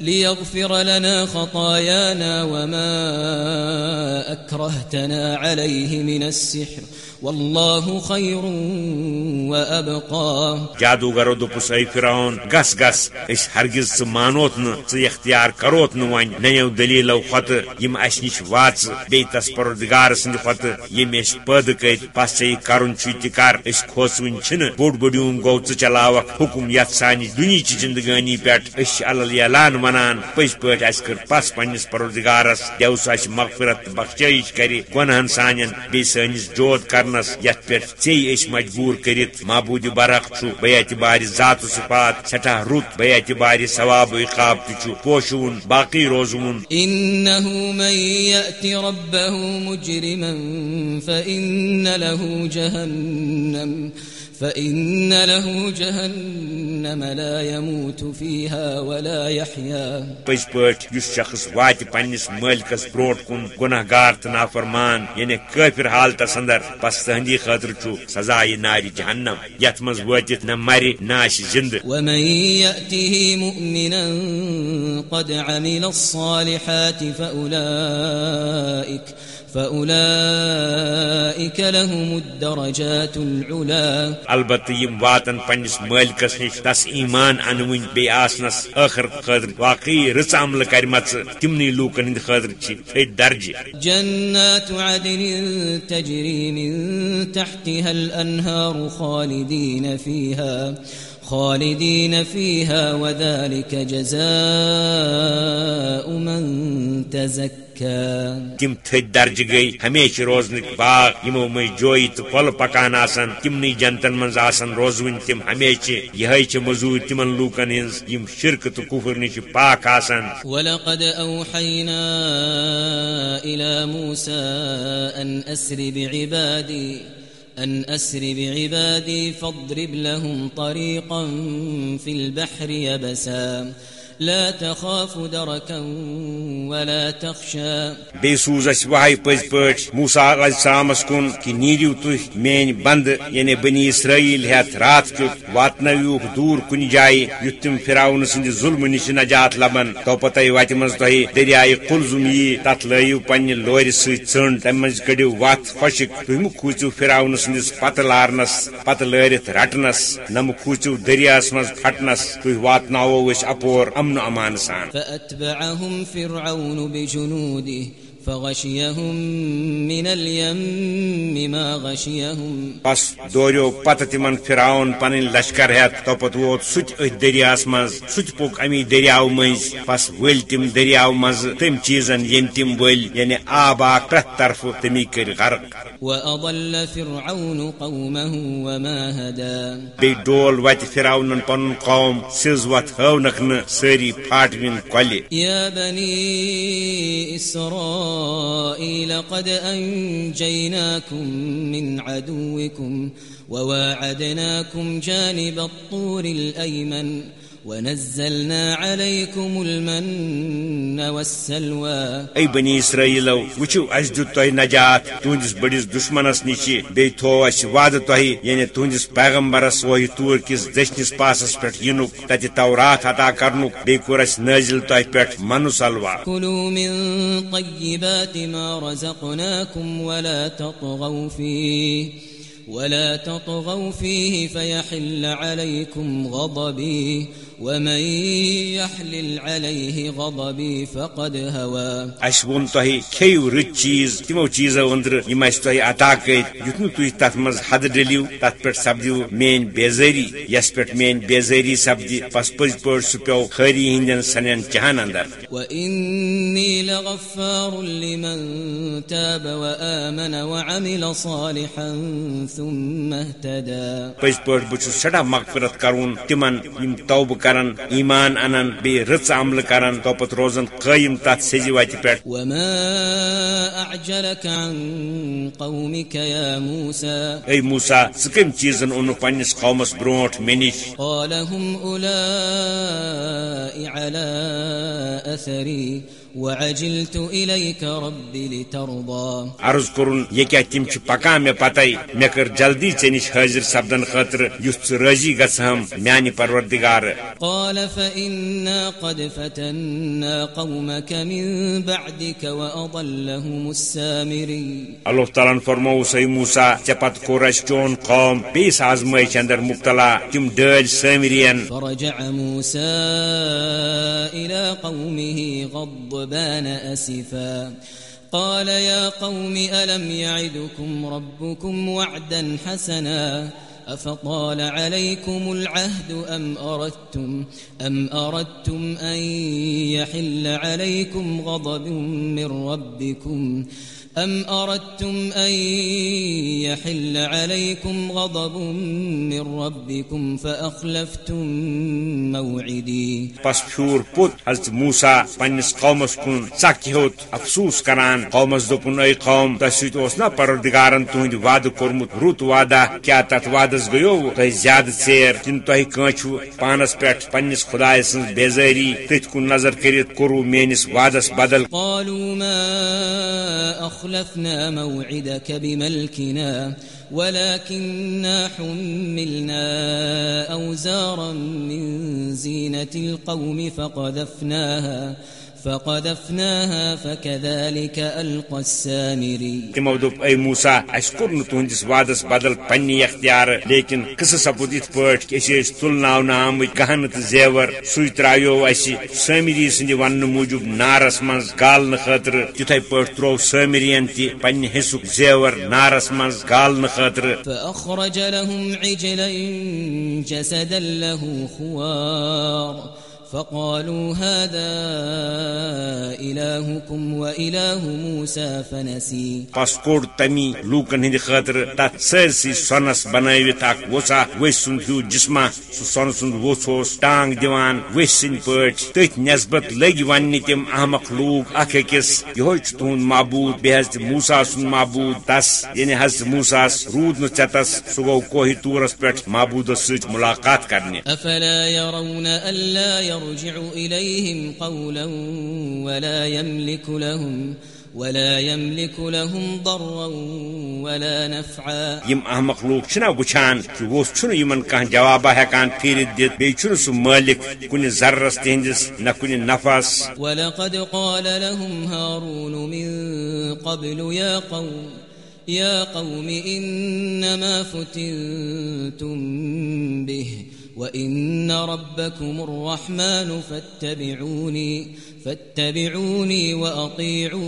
ليغفر لنا خطايانا وما أكرهتنا عليه من السحر. والله خير وأبقى جادوگرو دوٚپُس اے فرعون، گس گس أسۍ ہرگز ژٕ مانوت نہٕ، ژٕ اختیار کروت نہٕ وۄنۍ ننیو دلیٖلو کھۄتہٕ یِم اسہِ نِش واژٕ بیٚیہِ تس پروردگار سٕنٛدِ کھۄتہٕ ییٚمۍ أسۍ پٲدٕ کٔرۍ، پس ژےٚ یہِ کرُن چھُے تہِ کر أسۍ کھوژوٕنۍ چھِنہٕ، بوٚڑ بٔڑیوٗم گوٚو ژٕ چلاوکھ حُکُم یتھ سانہِ دُنہِچہِ زندگٲنی پٮ۪ٹھ أسۍ چھِ علل اعلان ونان، پٔزۍ پٲٹھۍ اسہِ کٔر پس پننِس پروردگارس دٮ۪و سُہ اسہِ مغفرت تہٕ بخشٲیش کرِ گۄنہن سانٮ۪ن، بیٚیہِ سٲنِس جود کرنس یت پہ ژےٚ مجبور کرت معبود برق چھُ بے ذات و صفات سٹھا رت بے ثواب و عقاب تہ پوشون، باقی روزون۔ روزوُن من ربه مجرما له جهنم۔ فإن له جهنم لا يموت فيها ولا يحيا پٔزۍ پٲٹھۍ یُس شخص واتہِ پننِس مٲلکس برونٛٹھ کُن گُناہ گار تہٕ نافرمان یعنی کٲفر حالتس اندر پس تہندی خٲطرٕ چھُ سزایہِ نارِ جہنم یتھ منٛز وٲتِتھ نہ مرِ نہ آسہِ زندٕ۔ ومن يأته مؤمنا قد عمل الصالحات فأولئك فأولئك لهم الدرجات العلا البتہ یم واتن پنس مالکس نش تس ایمان انون بی آسنس آخر خاطر واقعی رچ عمل کرمت تمنی لوکن ہند خاطر چھ درجہ. جنات عدن تجري من تحتها الأنهار خالدين فيها خالدين فيها وذلك جزاء من تزكى تم تھد درج گئی ہمیشہ روزن باغ یمو مز جوئی تو پھل پکان آسان تمنی جنتن من آسان روزون تم ہمیشہ یہ مزور تمن لوکن ہز یم شرک تو کفر نش پاک آسان ولقد اوحينا الى موسى ان اسر بعبادي أن أسر بعبادي فاضرب لهم طريقا في البحر يبسا. لا تخاف دركا ولا تخشى. بی سوز اس وحی پز پٹ موسیٰ علیہ السلامس کن کہ نیریو تھی مین بند یعنی بنی اسرائیل ہیت رات کیت واتنویوک دور کن جائی یت تم فراؤن سند ظلم نش نجات لبن. تو پتہ وت مز تہ دریائے قلزم یہ تت لائیو پنہ لور ست ژنڈ تم مز کڑیو وت خشک تم کھوچو فراؤن سندس پتہ لارنس پتہ لارت رٹنس نم کھوچو دریاس مز پھٹنس تھی واتناو اس اپور امن و امان سان۔ فأتبعهم فرعون بجنوده فغشيهم من اليم ما غشيهم. دوریو پتہ تمن فراؤن پن لشکر ہیت توپت ووت سچ ات دریاس مز سچ پوک امی دریاو مز بس ول تم دریاو مز تم چیزن یم تم ول یعنی آب آ پرت طرف تمی کر غرق۔ وأضل فرعون قومه وما هدى۔ بی ڈول وت فراؤن پن قوم سز وت ہونک ن ساری پھاٹوین کۄلہِ۔ يا بني إسرائيل قد أنجيناكم من عدوكم وواعدناكم جانب الطور الأيمن ونزلنا عليكم المن والسلوى. اے بنی اسرائیلو وچو اس دت تہ نجات تہندس بڑس دشمنس نش بی تھو اس وعدہ تہ یعنی تہندس پیغمبرس وہی تور کس دشنس پاسس پٹ ینک تت تورات عطا کرنک بی کور اس نازل تہ پٹ من سلوا كلوا من طيبات ما رزقناكم ولا تطغوا فيه. ولا تطغوا فيه فيحل عليكم غضبي. ومن يحلل عليه غضبي فقد هوى اس ون تہ کھیو رت چیز تمو چیزو اندر یم اس تہ عطا کت یت نہ تھی تت مز حد ڈلیو تت پہ سپدیو مین بیزاری یس پہ مین بیزاری سپدی پس پز پہ سہ پیو خری ہندین سنین چہن اندر وإني لغفار لمن تاب وآمن وعمل صالحا ثم اهتدى پز پہ بہ سٹھا مغفرت کرون تمن یم توبہ کرن ایمان انن بی رچ عمل کرن تو پت روزن قائم تات سجی وتہ پہ وما أعجلك عن قومك يا موسى؟ اے موسا ژ کم چیزن اون پنس قومس برونٹ مے نش قال هم أولئك على أثري۔ وعجلت إليك ربي لترضى. عرض کرن یہ کیا تم چھ پکان مے پتہ مے کر جلدی ژے نش حاضر سپدن خاطر یس راضی گژھہم میانہ پروردگار. قال فإنا قد فتنا قومك من بعدك وأضلهم السامري. اللہ تعالیٰ فرمو سی موسا ے پت کور اس چون قوم بیس آزمائش اندر مبتلا تم ڈل سامرین. فرجع موسى إلى قومه غضبان أسفا قال يا قوم ألم يعدكم ربكم وعدا حسنا أفطال عليكم العهد أم أردتم أم أردتم أن يحل عليكم غضب من ربكم أم أردتم أن يحل عليكم غضب من ربكم فأخلفتم موعدي. پس پھور پوت حضرت موسا پنس قومس کن ثک ہیوت افسوس کران۔ قومس دپن اے قوم تہ ست اوس نا پروردگارن تہند وعدہ کورمت رت وعدہ۔ کیا تت وعدس گیو؟ تہ زیادہ ژیر کن تہ کانچو پانس پہ پنس خدائے سن بیزاری تت کن نظر کرت کرو میانس وعدس بدل۔ قالوا ما أخلفنا موعدك بملكنا ولكننا حملنا أوزارا من زينة القوم فقذفناها فقذفناها فكذلك ألقى السامري. تمو دپ اے موسا اس کور تہندس وعدس بدل پنہ اختیار لیکن قصہ سپود ات پہ کہ اس تلن آمت گہن تو زیور سی ترایو اس سامری سند ون موجود نارس من گالن خاطر تتھے پہ ترو سامرین تہ پنہ حصک زیور نارس من گالن خاطر فأخرج لهم عجلا جسدا له خوار. فقالوا هذا إلهكم وإله موسى فنسي. پس کوڑ تمی لوکن ہند خاطر تات سرسی سونس بنائیت اک وسا وس سند ہیو جسما سہ سون سند وس اوس ٹانگ دیوان وس سند پٹ تت نسبت لگ ون تم احمق لوگ اخ اکس یہ تہد معبود حضرت موسا سند معبود تس یعنی حضرت موساس رود نتس سہ گو کوہ تورس پہ معبود ست ملاقات کرنے۔ افلا يرون الا يرون يرجع إليهم قولا ولا يملك لهم ولا يملك لهم ضرا ولا نفعا. يم احمق لوك چنا وچان کہ وہ چھن یمن کان جواب ہکان پھیر دت بی چھن سو مالک کن ذرس تہندس نہ کن نفس. ولقد قال لهم هارون من قبل يا قوم يا قوم إنما فتنتم به وإن ربكم الرحمن فاتبعوني فاتبعوني وأطيعوا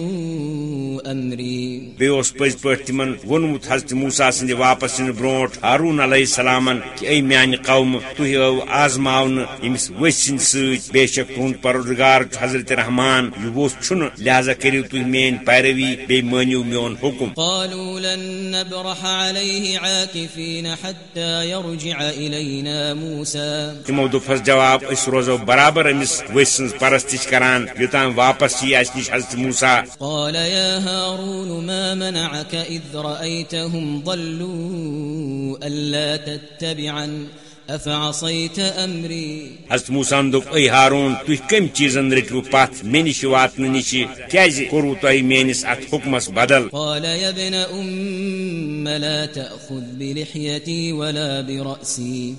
أمري. بیوس پز پہ تمن وونمت حضرت موسا سند واپس ان بروٹ ہارون علیہ السلام کہ اے میان قوم تھی او آزماون امس وسن ست بے شک پروردگار حضرت رحمان یہ ووس چھن لہذا کریو تھی مین پیروی بے مانیو میون حکم۔ قالوا لن نبرح عليه عاكفين حتى يرجع إلينا موسى. تمو دفس جواب اس روزو برابر امس وسن پرستش کران۔ یوتان واپس یہ اس نش حضرت موسا قال يا هارون ما منعك إذ رأيتهم ضلوا ألا تتبعا أفعصيت أمري حضرت موسا دپ اے ہارون تھی کم چیزن رٹو پت مے نش واتن نش کیازِ کورو تہ میانس ات حکمس بدل؟ قال يا ابن أم لا تأخذ بلحيتي ولا برأسي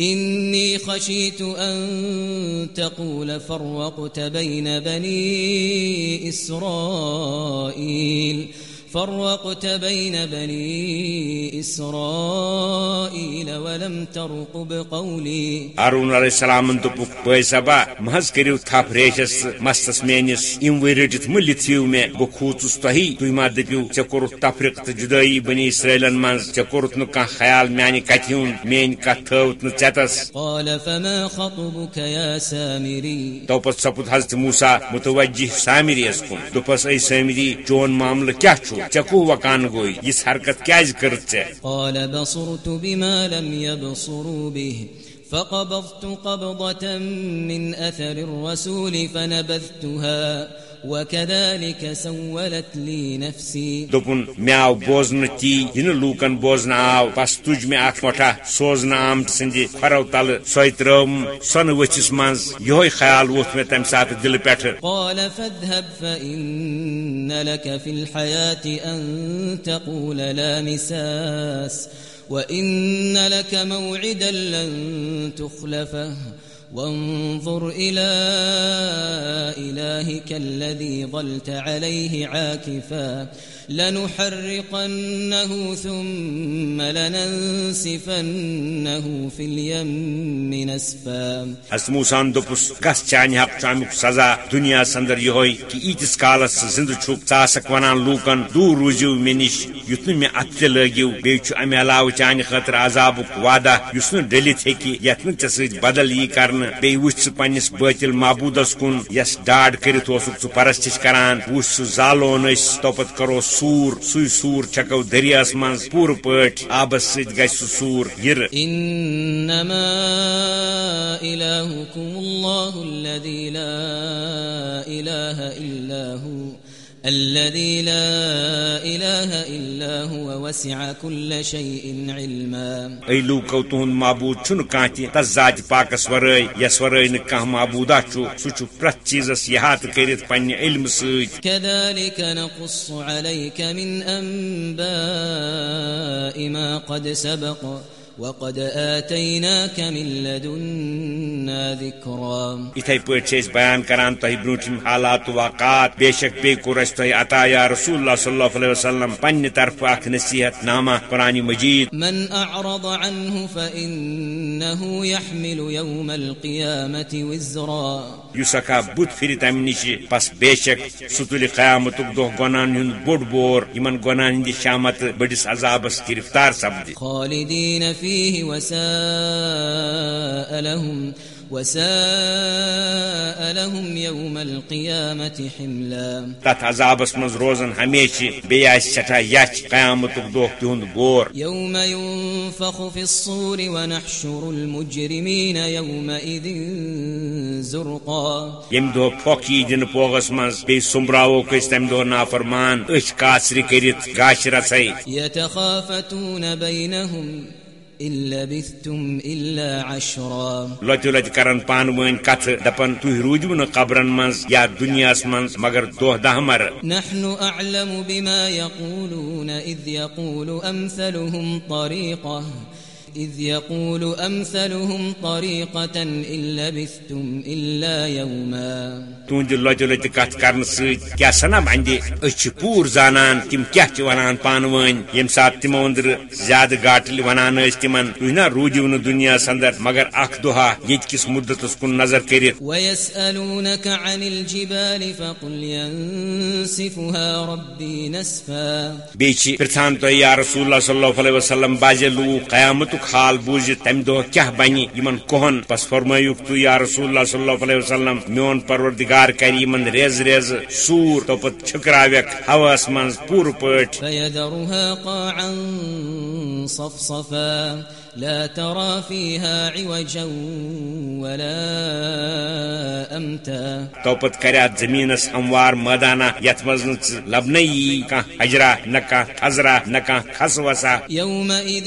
إني خشيت أن تقول فرقت بين بني إسرائيل. فرقت بين بني إسرائيل ولم ترقب قولي. ہارون علیہ السلام دپک بے سبا مز کرو تھپ ریشس مستس میانس ام وی رٹت مہ لتھو مے کھوچس تہی تھی ما دپو ے کورت تفریق تو جدائی بنی اسرائیلن من ے کورت نا خیال میانہ کتھ ہند میان کت تھوت نا ژیتس قال فما خطبك يا سامري؟ توپت سپد حضرت موسا متوجہ سامریس کن. دپس اے سامری چون معاملہ کیا چھو چکو وکان گوئی یہ حرکت کیاز کرت ژے قال، بصرت بما لم يبصروا به، فقبضت قبضة من أثر الرسول فنبذتها. وكذلك سولت لي نفسي. بوزن تی ین لوکن بوزن آو پس تج مے اخ مٹھا سوزن آمت سندی فرو تل سوی ترم سن وچس منز یہ خیال ووت مے تم سات دل پٹھ قال فاذهب فإن لك في الحياة أن تقول لا مساس وإن لك موعدا لن تخلفه۔ وانظر إلى إلهك الذي ظلت عليه عاكفا لنحرقنه ثم لننسفنه في اليم نسفا. حضرت موسان دپس کس چانہ حق چامک سزا دنیا سندر یہ کہ ایتس کالس زند چھک ثاسک ونان لوکن دور روزو مے نش یت مے ات تہ لگیو بیچ امہ علاوہ چانہ خاطر عذابک وعدہ یس نہ ڈلت ہیکی یت نہ ژے سۭتۍ بدل یی کرنہ بیٚیہِ وٕچھ ژٕ پننس باطل معبوٗدس کُن یس ڈاڈ کٔرِتھ اوسُکھ ژٕ پرستش کران وٕچھ سُہ زالون أسۍ توپت کرو سور سُے سور چھکو دریاس من پور پٹ آبس سۭتۍ گژھِ سُہ سور یِرٕ انما الہکم اللہ الذي لا الہ الا هو الذي لا إله إلا هو وسع كل شيء علما. اے لوکو تہند معبود کانٛہہ تہِ تس ذات پاکس ورٲے یس نہٕ کانٛہہ معبوٗدا چھُ سُہ چھُ پرٛٮ۪تھ چیٖزس احاطہٕ کٔرِتھ پننہِ علمہٕ سۭتۍ كذلك نقص عليك من أنباء ما قد سبق. وقد آتيناك من لدنا ذكرا اتھے پہ بیان کران تہ بروٹم حالات واقعات بے شک بے کور اس تہ عطا یا رسول اللہ صلی اللہ علیہ وسلم پنہ طرف اخ نصیحت نامہ قرآن مجید۔ من أعرض عنه فإنه يحمل يوم القيامة وزرا۔ یس اکا بت پھر تم نش پس بے شک ستل قیامت دہ گنان ہند بوڑ بور یمن گنان ہند شامت بڑس عذابس گرفتار سپد۔ خالدين فيه وساء لهم وساء لهم يوم القيامة حملا. تت عذابس مز روزن بیٚیہِ آسہِ سٹھاہ یچ قیامتُک دۄہ تِہُنٛد بور يوم ينفخ في الصور ونحشر المجرمين يومئذ زرقا. پھۄکھ یی دِنہٕ پوگس منٛز بیٚیہِ سُمبراووکھ أسۍ تمہِ دۄہ نافرمان أچھ کاسرِ کٔرِتھ گاشہِ رژھے يتخافتون بينهم إن لبثتم إلا عشرا. لۄتہِ لۄتہِ کران پانہٕ ؤنۍ کتھٕ دپان تُہۍ روٗدِو نہٕ قبرن منٛز یا دُنیاہس منٛز مگر دۄہ دہ مر. نحن أعلم بما يقولون إذ يقول أمثلهم طريقة إذ يقول أمثلهم طريقة إن لبثتم إلا يوما. تہنٛدِ لۄتہِ لۄتہِ کتھ کرنہٕ سۭتۍ کیاہ سنا بندِ أسۍ چھِ پوٗرٕ زانان تِم کیاہ چھِ ونان پانہٕ ؤنۍ ییٚمہِ ساتہٕ تِمو أنٛدرٕ زیادٕ گاٹٕلۍ ونان ٲسۍ تِمن تُہۍ نا روٗدِو نہٕ دُنیاہس انٛدر مگر اکھ دۄہا ییٚتہِ کِس مُدتس کُن نظر کٔرِتھ ويسألونك عن الجبال فقل ينسفها ربي نسفا. چھِ پرژھان تۄہہِ یا رسول اللہ صلی اللہ علیہ وسلم بازے لوٗکھ قیامتُک حال بوٗزِتھ تمہِ دۄہ کیاہ بنہِ یِمن کوہن بس فرمٲیُکھ تُہۍ یا رسول اللہ صلی اللہ علیہ وسلم، میون پروردگار کر یمن ریز ریز سور توپت چھکراویک ہوس من پور پٲٹھۍ فيذرها قاعا صفصفا۔ لا ترى فيها عوجا ولا أمتا. توپت کرات زمینس ہموار نہٕ ژٕ لبنہٕ یی کانٛہہ اجرا نہ کانٛہہ تھزرا نہ کانٛہہ کھس وسا يومئذ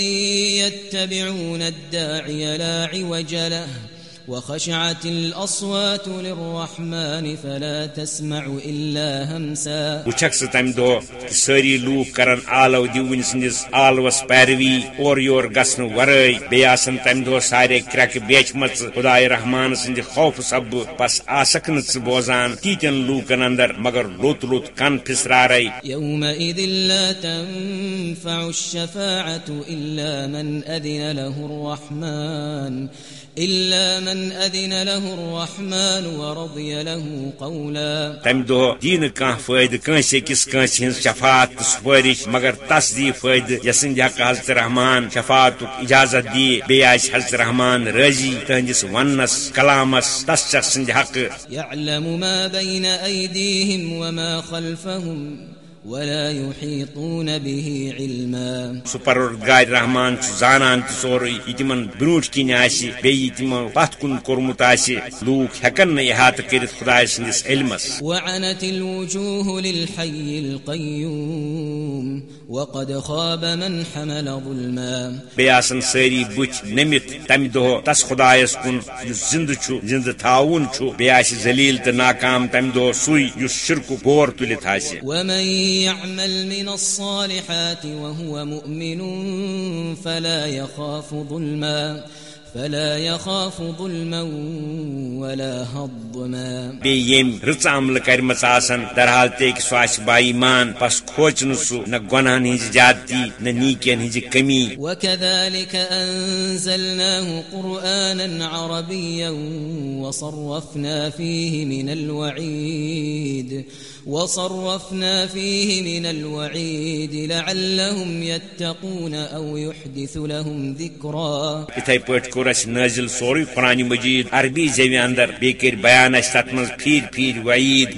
يتبعون الداعي لا عوج له وخشعت الأصوات للرحمن فلا تسمع إلا همسا. تمہِ دۄہ کہِ سٲری لوٗکھ کرن آلو دیوٕنۍ سٕنٛدِس آلوس پیروی اورٕ یور ورٲے۔ بیٚیہِ آسن تمہِ دۄہ سارے کرٛٮ۪کہٕ بیچمژٕ خداے رحمان سٕنٛدِ خوف آسکھ نہٕ ژٕ بوزان تیٖتٮ۪ن لوٗکن اندر مگر لوٚت لوٚت کن پھسرارے۔ يومئذ لا تنفع الشفاعة إلا من أذن له الرحمن إلا من أذن له الرحمن ورضي له قولا. دی نہٕ کانٛہہ فٲیدٕ کٲنٛسہِ أکِس کٲنٛسہِ ہٕنٛز شفاعت تہٕ سُفٲرِش مگر تس دی فٲیدٕ یسٕنٛدِ حق حضرت رحمان شفاعتُک اجازت بیٚیہِ آسہِ حضرت رحمان رٲضی تہنٛدِس وننس کلامس تس سٕنٛدِ حقہٕ يعلم ما بين أيديهم وما خلفهم. ولا يحيطون به علما. سُہ پروردگار رحمان زانان تہِ سورُے یہِ تِمن برٛونٛٹھ کِنۍ آسہِ بیٚیہِ یہِ تِمو پتھ کُن کوٚرمُت آسہِ لوٗکھ ہٮ۪کن نہٕ کٔرِتھ خۄداے سٕنٛدِس علمس وعنت الوجوه للحي القيوم. وقد خاب من حمل ظلما. بیٚیہِ آسن سٲری بُتھِ نٔمِتھ تمہِ دۄہ تس خۄدایس کُن یُس زِندٕ چھُ زِندٕ تھاوُن چھُ بیٚیہِ آسہِ ذلیل تہٕ ناکام تمہِ دۄہ سُے یُس شِرکُک بور تُلِتھ آسہِ ومن يعمل من الصالحات وهو مؤمن فلا يخاف ظلما۔ فلا يخاف ظلما ولا هضما. بیٚیہِ ییٚمۍ رٕژ عملہٕ کرِمژ آسن درحال تہِ ہیٚکہِ سُہ آسہِ با ایمان پس نہٕ سُہ نہ گۄنہن ہٕنٛزِ زیادتی نہ کمی. وكذلك أنزلناه قرآنا عربيا وصرفنا فيه من الوعيد وصرفنا فيه من الوعيد لعلهم يتقون أو يحدث لهم ذكرا. اتھے پٲٹھۍ کوٚر اسہِ نٲزِل سورُے قرآن مجیٖد عربی زیوِ اندر بیان اسہِ تتھ منٛز پھیٖرۍ پھیٖرۍ وعیٖد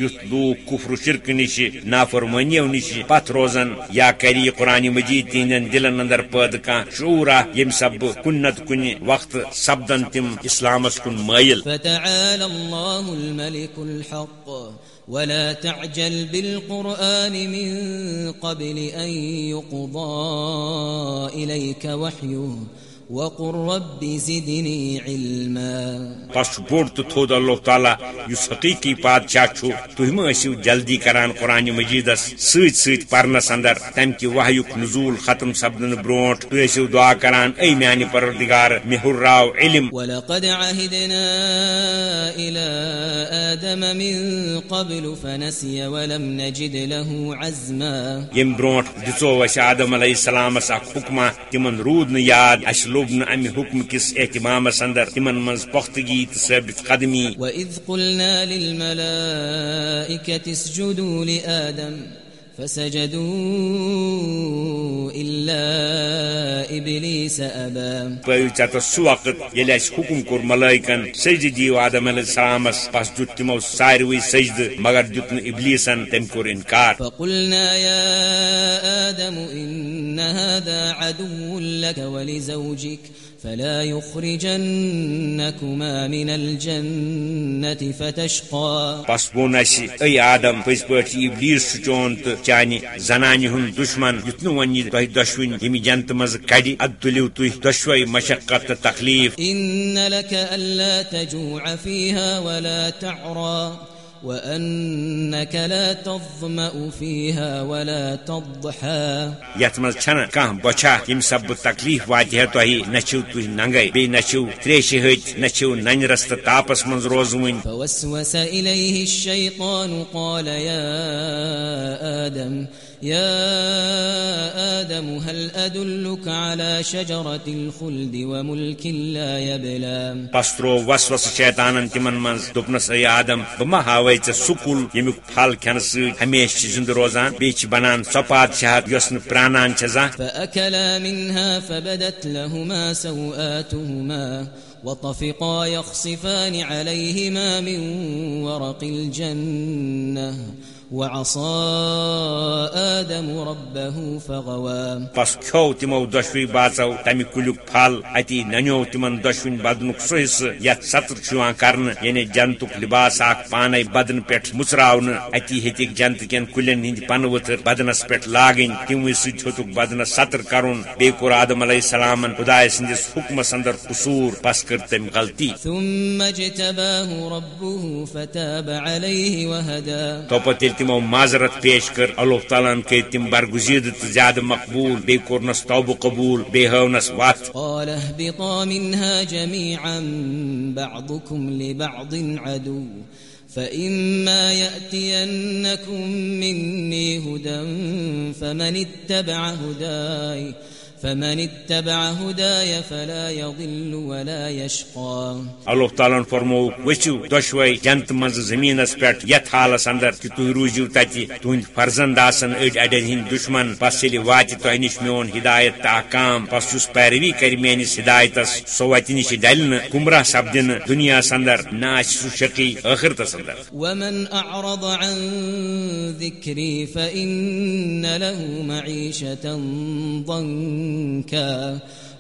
کُفر شرکہٕ نِشہِ نافرمٲنیو نِشہِ پتھ روزن یا کرِ یہِ قرآن مجیٖد تہنٛدٮ۪ن دلن اندر پٲدٕ کانٛہہ شعوٗرا ییٚمہِ سببہٕ کُنہِ نتہٕ کُنہِ وقتہٕ سپدن تِم اسلامس کُن مٲیل فتعالى الله الملك الحق۔ ولا تعجل بالقرآن من قبل أن يقضى إليك وحيه. وقل رب زدني علما بس بوڑ تو تھود اللہ تعالیٰ اس حقیقی بادشاہ چھو تھی مو جلدی کران قرآن مجیدس ست ست پرنس اندر تم کہ وحیک نزول ختم سپدن بروٹ تھی دعا کران اے میانہ پروردگار مے ہراو علم۔ ولقد عهدنا إلى آدم من قبل فنسي ولم نجد له عزما۔ یم بروٹ دچو اس آدم علیہ السلام اخ حکمہ تمن رود ن یاد اس لوب ن امہ حکم کس اہتمامس اندر تمن من پختگی تو ثابت قدمی وإذ قلنا فسجدوا إلا إبليس أبا پو چت سہ وقت یل اس حکم کور ملائکن سجد دیو آدم علیہ السلام پس دت تمو ساروی سجد مگر دت ن ابلیسن تم کور انکار فقلنا يا آدم إن هذا عدو لك ولزوجك. فلا يخرجنكما من الجنة فتشقى. پس وون اس اے آدم پز پہ ابلیس چھ چون تو چانہ زنانہ ہند دشمن یت نہ ون تہ دشوین یم جنت مز کڑی اد تلیو تھی دشوئی مشقت تو تکلیف وأنك لا تظمأ فيها ولا تضحى یت مز چھن کان بچا یم سب تکلیف ہے تہ نچو تھی ننگے بی نچو تریش ہت نچو نن رست تاپس من روزون فوسوس إليه الشيطان قال يا آدم يا آدم هل أدلك على شجرة الخلد وملك لا يبلى؟ پس ترو وسوس شیطانن تمن من دپنس اے آدم. بہ ما ہاوے ژے سکول یمیک پھل کھن ست ہمیشہ چھ زندہ روزان. بیچ بنان سو پادشاہت یس ن پرانان چھ زانہہ فأكلا منها فبدت لهما سوآتهما وطفقا يخصفان عليهما من ورق الجنة. وعصى آدم ربه فغوى. پس کھو تمو دشوی باژو تمہ کلیک پھل اتی ننیو تمن دشوین بدنک سہ حصہ یت سطر چھ کرن یعنی جنتک لباس اخ پانے بدن پہ مچراون اتی ہتک جنت کین کلین ہند پن وتر بدنس پہ لاگن تموی سۭتۍ ہیوتک بدنس سطر کرن بیٚیہِ کوٚر آدم علیہ السلامن خدائے سٕنٛدِس حکمس اندر قصوٗر پس کٔر تٔمۍ غلطی. ثم اجتباه ربه فتاب عليه وهدى. توپت ییٚلہِ تمو معذرت پیش کر۔ اللہ تعالیٰ کر تم برگزید تو زیادہ مقبول بی کورنس توبہ قبول بی ہونس وات۔ قال اهبطا منها جميعا، بعضكم لبعض عدو۔ فإما يأتينكم مني هدى، فمن اتبع هداي۔ فمن اتبع هداي فلا يضل ولا يشقى. اللہ تعالیٰ فرمو وچو دشوئی جنت مز زمینس پہ یت حالس اندر کہ تھی روزو تتی تہند فرزند آسن اڑ اڑین ہند دشمن پس یل وات تہ نش میون ہدایت تو احکام پس اس پیروی کر میانس ہدایتس سو وت نش ڈل گمراہ سپدن دنیا اندر نہ سہ شقی ٲخرتس اندر. ومن أعرض عن ذكري فإن له معيشة ضنكا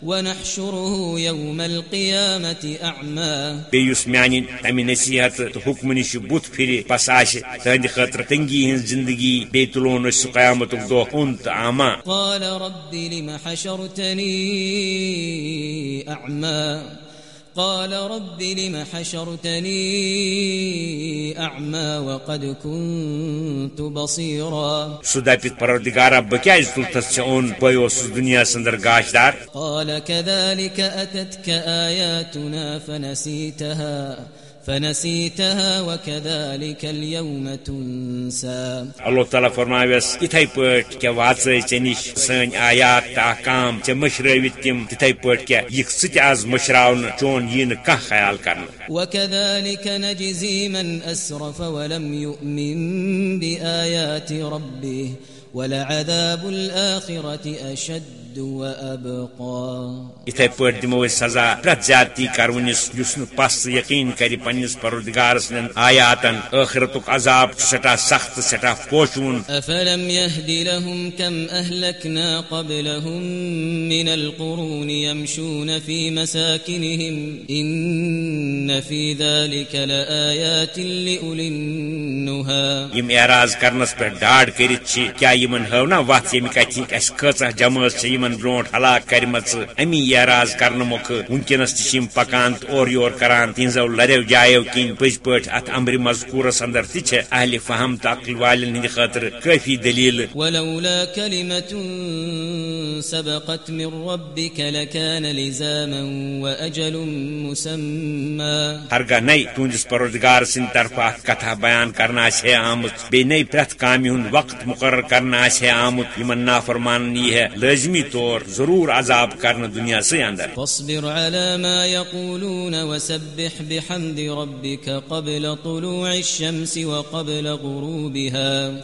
ونحشره يوم القيامة أعمى. میان تمہ نصیحت تو حکم نش بت پھر پس آش تہند خاطر تنگی ہن زندگی بی تلون اس قیامت دہ ان تو آما. قال رب لم حشرتني أعمى. قال رب لم حشرتني أعمى وقد كنت بصيرا. سہ دپت پروردگارا بہ کیاز تلتس اون بے اوسس دنیا اندر گاشدار قال كذلك أتتك آياتنا فنسيتها. فنسيتها وكذلك اليوم تنسى. اللہ تعالیٰ فرماوس اتھے پٲٹھۍ کیا واژ ژے نش سٲنۍ آیات تہٕ احکام ژےٚ مٔشرٲوِتھ تِم تِتھے پٲٹھۍ کیا یِکھ ژٕ تہِ آز مٔشراونہٕ چون یی نہٕ کانٛہہ خیال کرنہٕ. وكذلك نجزي من أسرف ولم يؤمن بآيات ربه ولعذاب الآخرة أشد اتھے پٲٹھۍ دِمو أسۍ سزا پرٛٮ۪تھ زیادتی کرونس یُس نہٕ پس یقین کرِ پننس پروردگار سٕنٛدٮ۪ن آیاتن ٲخرتُک عذاب چھُ سٮ۪ٹھاہ سخت تہٕ سٮ۪ٹھاہ پوشوُن. أفلم يهد لهم كم أهلكنا قبلهم من القرون يمشون في مساكنهم. إن في ذلك لآيات لأولي النهى یم اعراض کرنس پہ ڈاڈ کرت کیا یمن ہو نا وت یمہ کتھ اس کۭژاہ جمٲژ چھ یمن بروٹ ہلاک کرم امی اعراض کرنے موقع ونکس تم پکان تو اور یور کران۔ تہذو لریو جایو کن پز پہ ات امر مذکورس اندر تہ اہل فہم تو عقل والن ہند خاطر کافی دلیل۔ ولولا كلمة سبقت من ربك لكان لزاما وأجل مسمى ہرگاہ نئی تہندس پروردگار سند طرف ات کتھا بیان کرنا ہے آمت۔ بی نئی پریت کامہ ہند وقت مقرر کرنا ہے آمت۔ یمن نافرمان یہ ہے۔ لازمی طور ضرور عذاب کرنا دنیا سے اندر فاصبر على ما يقولون وسبح بحمد ربك قبل طلوع الشمس وقبل غروبها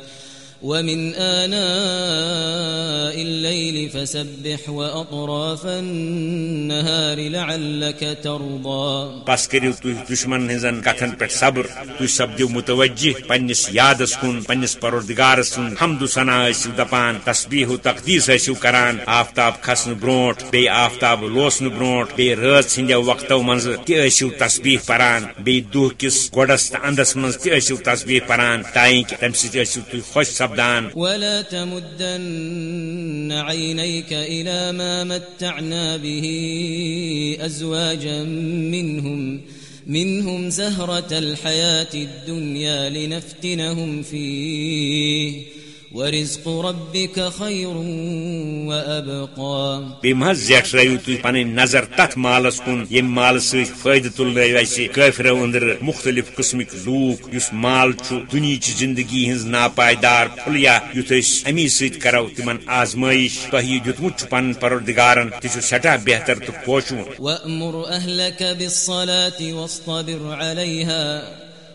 ومن آناء الليل فسبح وأطراف النهار لعلك ترضى. بس کرو تھی دشمن ہزن کتن پہ صبر تھی سپدو متوجہ، پنس یادس کن پنس پروردگار سن حمد و ثنا ٲسِو دپان، تسبیح و تقدیس ٲسِو کران، آفتاب کھسن برونٹ بی آفتاب لوسن برونٹ بی رٲژ ہندو وقتو منز تہ ٲسِو تسبیح پران بی دہ کس گۄڈس تہ اندس منز تہ ٲسِو تسبیح پران تاکہ تمہ سۭتۍ ٲسِو تُہۍ خۄش سبدان. ولا تمدن عينيك الى ما متعنا به ازواجا منهم منهم زهرة الحياة الدنيا لنفتنهم فيه. ورزق ربك خير بی مز زیٹھرو تھی پن نظر تت مالس کن یم مال ست فائدہ تلن ویسے قافرو اندر مختلف قسمک لوک اس مال دنچ زندگی ہز ناپائیدار پھلیا یت امی ست کرو تمن آزمائش. تہ دتمت پن پروردگارن. تہ سٹھا بہتر تو پوشون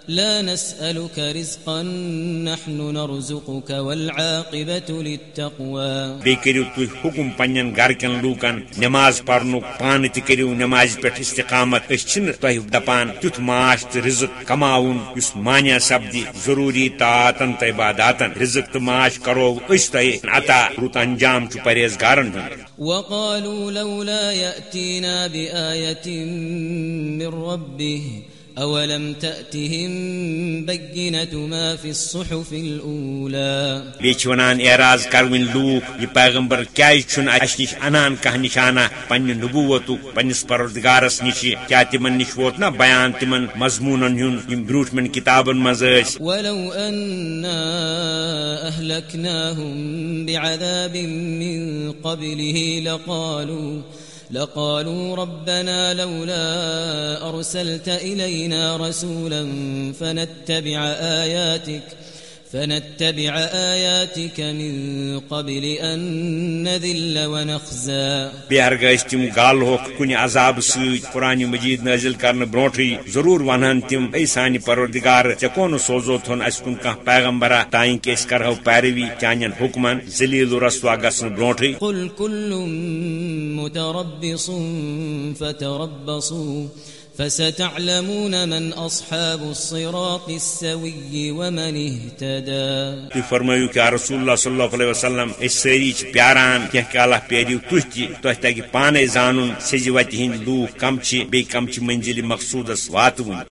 لا نسألك رزقا نحن نرزقك والعاقبة للتقوى. بی کرو تھی حکم پنن گرکن لوکن نماز پڑھن پان تہ کرو نماز پہ استقامت اس تہ دپان تیت معاش تو رزق کماون اس مانیا سپدی ضروری طاعتن تو عباداتن رزق تو معاش کرو اس تہ عطا رت انجام چھ پرہیزگارن ہند وقالوا لولا يأتينا بآية من ربه أولم تأتهم بينة ما في الصحف الأولى بیچ ونان اعراض کرون لوک یہ پیغمبر کیاز چھن اس نش انان کہ نشانہ پنہ نبوت پنس پروردگارس نش کیا تمن نش ووت نا بیان تمن مضمونن ہن بروٹ من کتابن مز ولو أنا أهلكناهم بعذاب من قبله لقالوا لقالوا ربنا لولا أرسلت إلينا رسولا فنتبع آياتك فنتبع آياتك من قبل أن نذل ونخزى. گژھ تم گال ہوک کن عذاب ست قرآن مجید نازل کرنے برونٹھے ضرور ونہن تم اے سانہ پروردگار ے کون سوزو تھون اس کن کھانا پیغمبرا تائیں کہ اس کرہو پیروی چانین حکمن ذلیل و رسوا گسن برونٹھے قل كل متربص فتربصوا۔ فستعلمون من اصحاب الصراط السوي ومن اهتدى. تھی فرمائیو کہ رسول اللہ صلی اللہ علیہ وسلم اس سری چھ پیاران کہ کالہ پیریو تھی تہ تہ تگہ پانے زانن سزِ وتہ ہند لو کم چھ بی کم چھ منزل اس واتون۔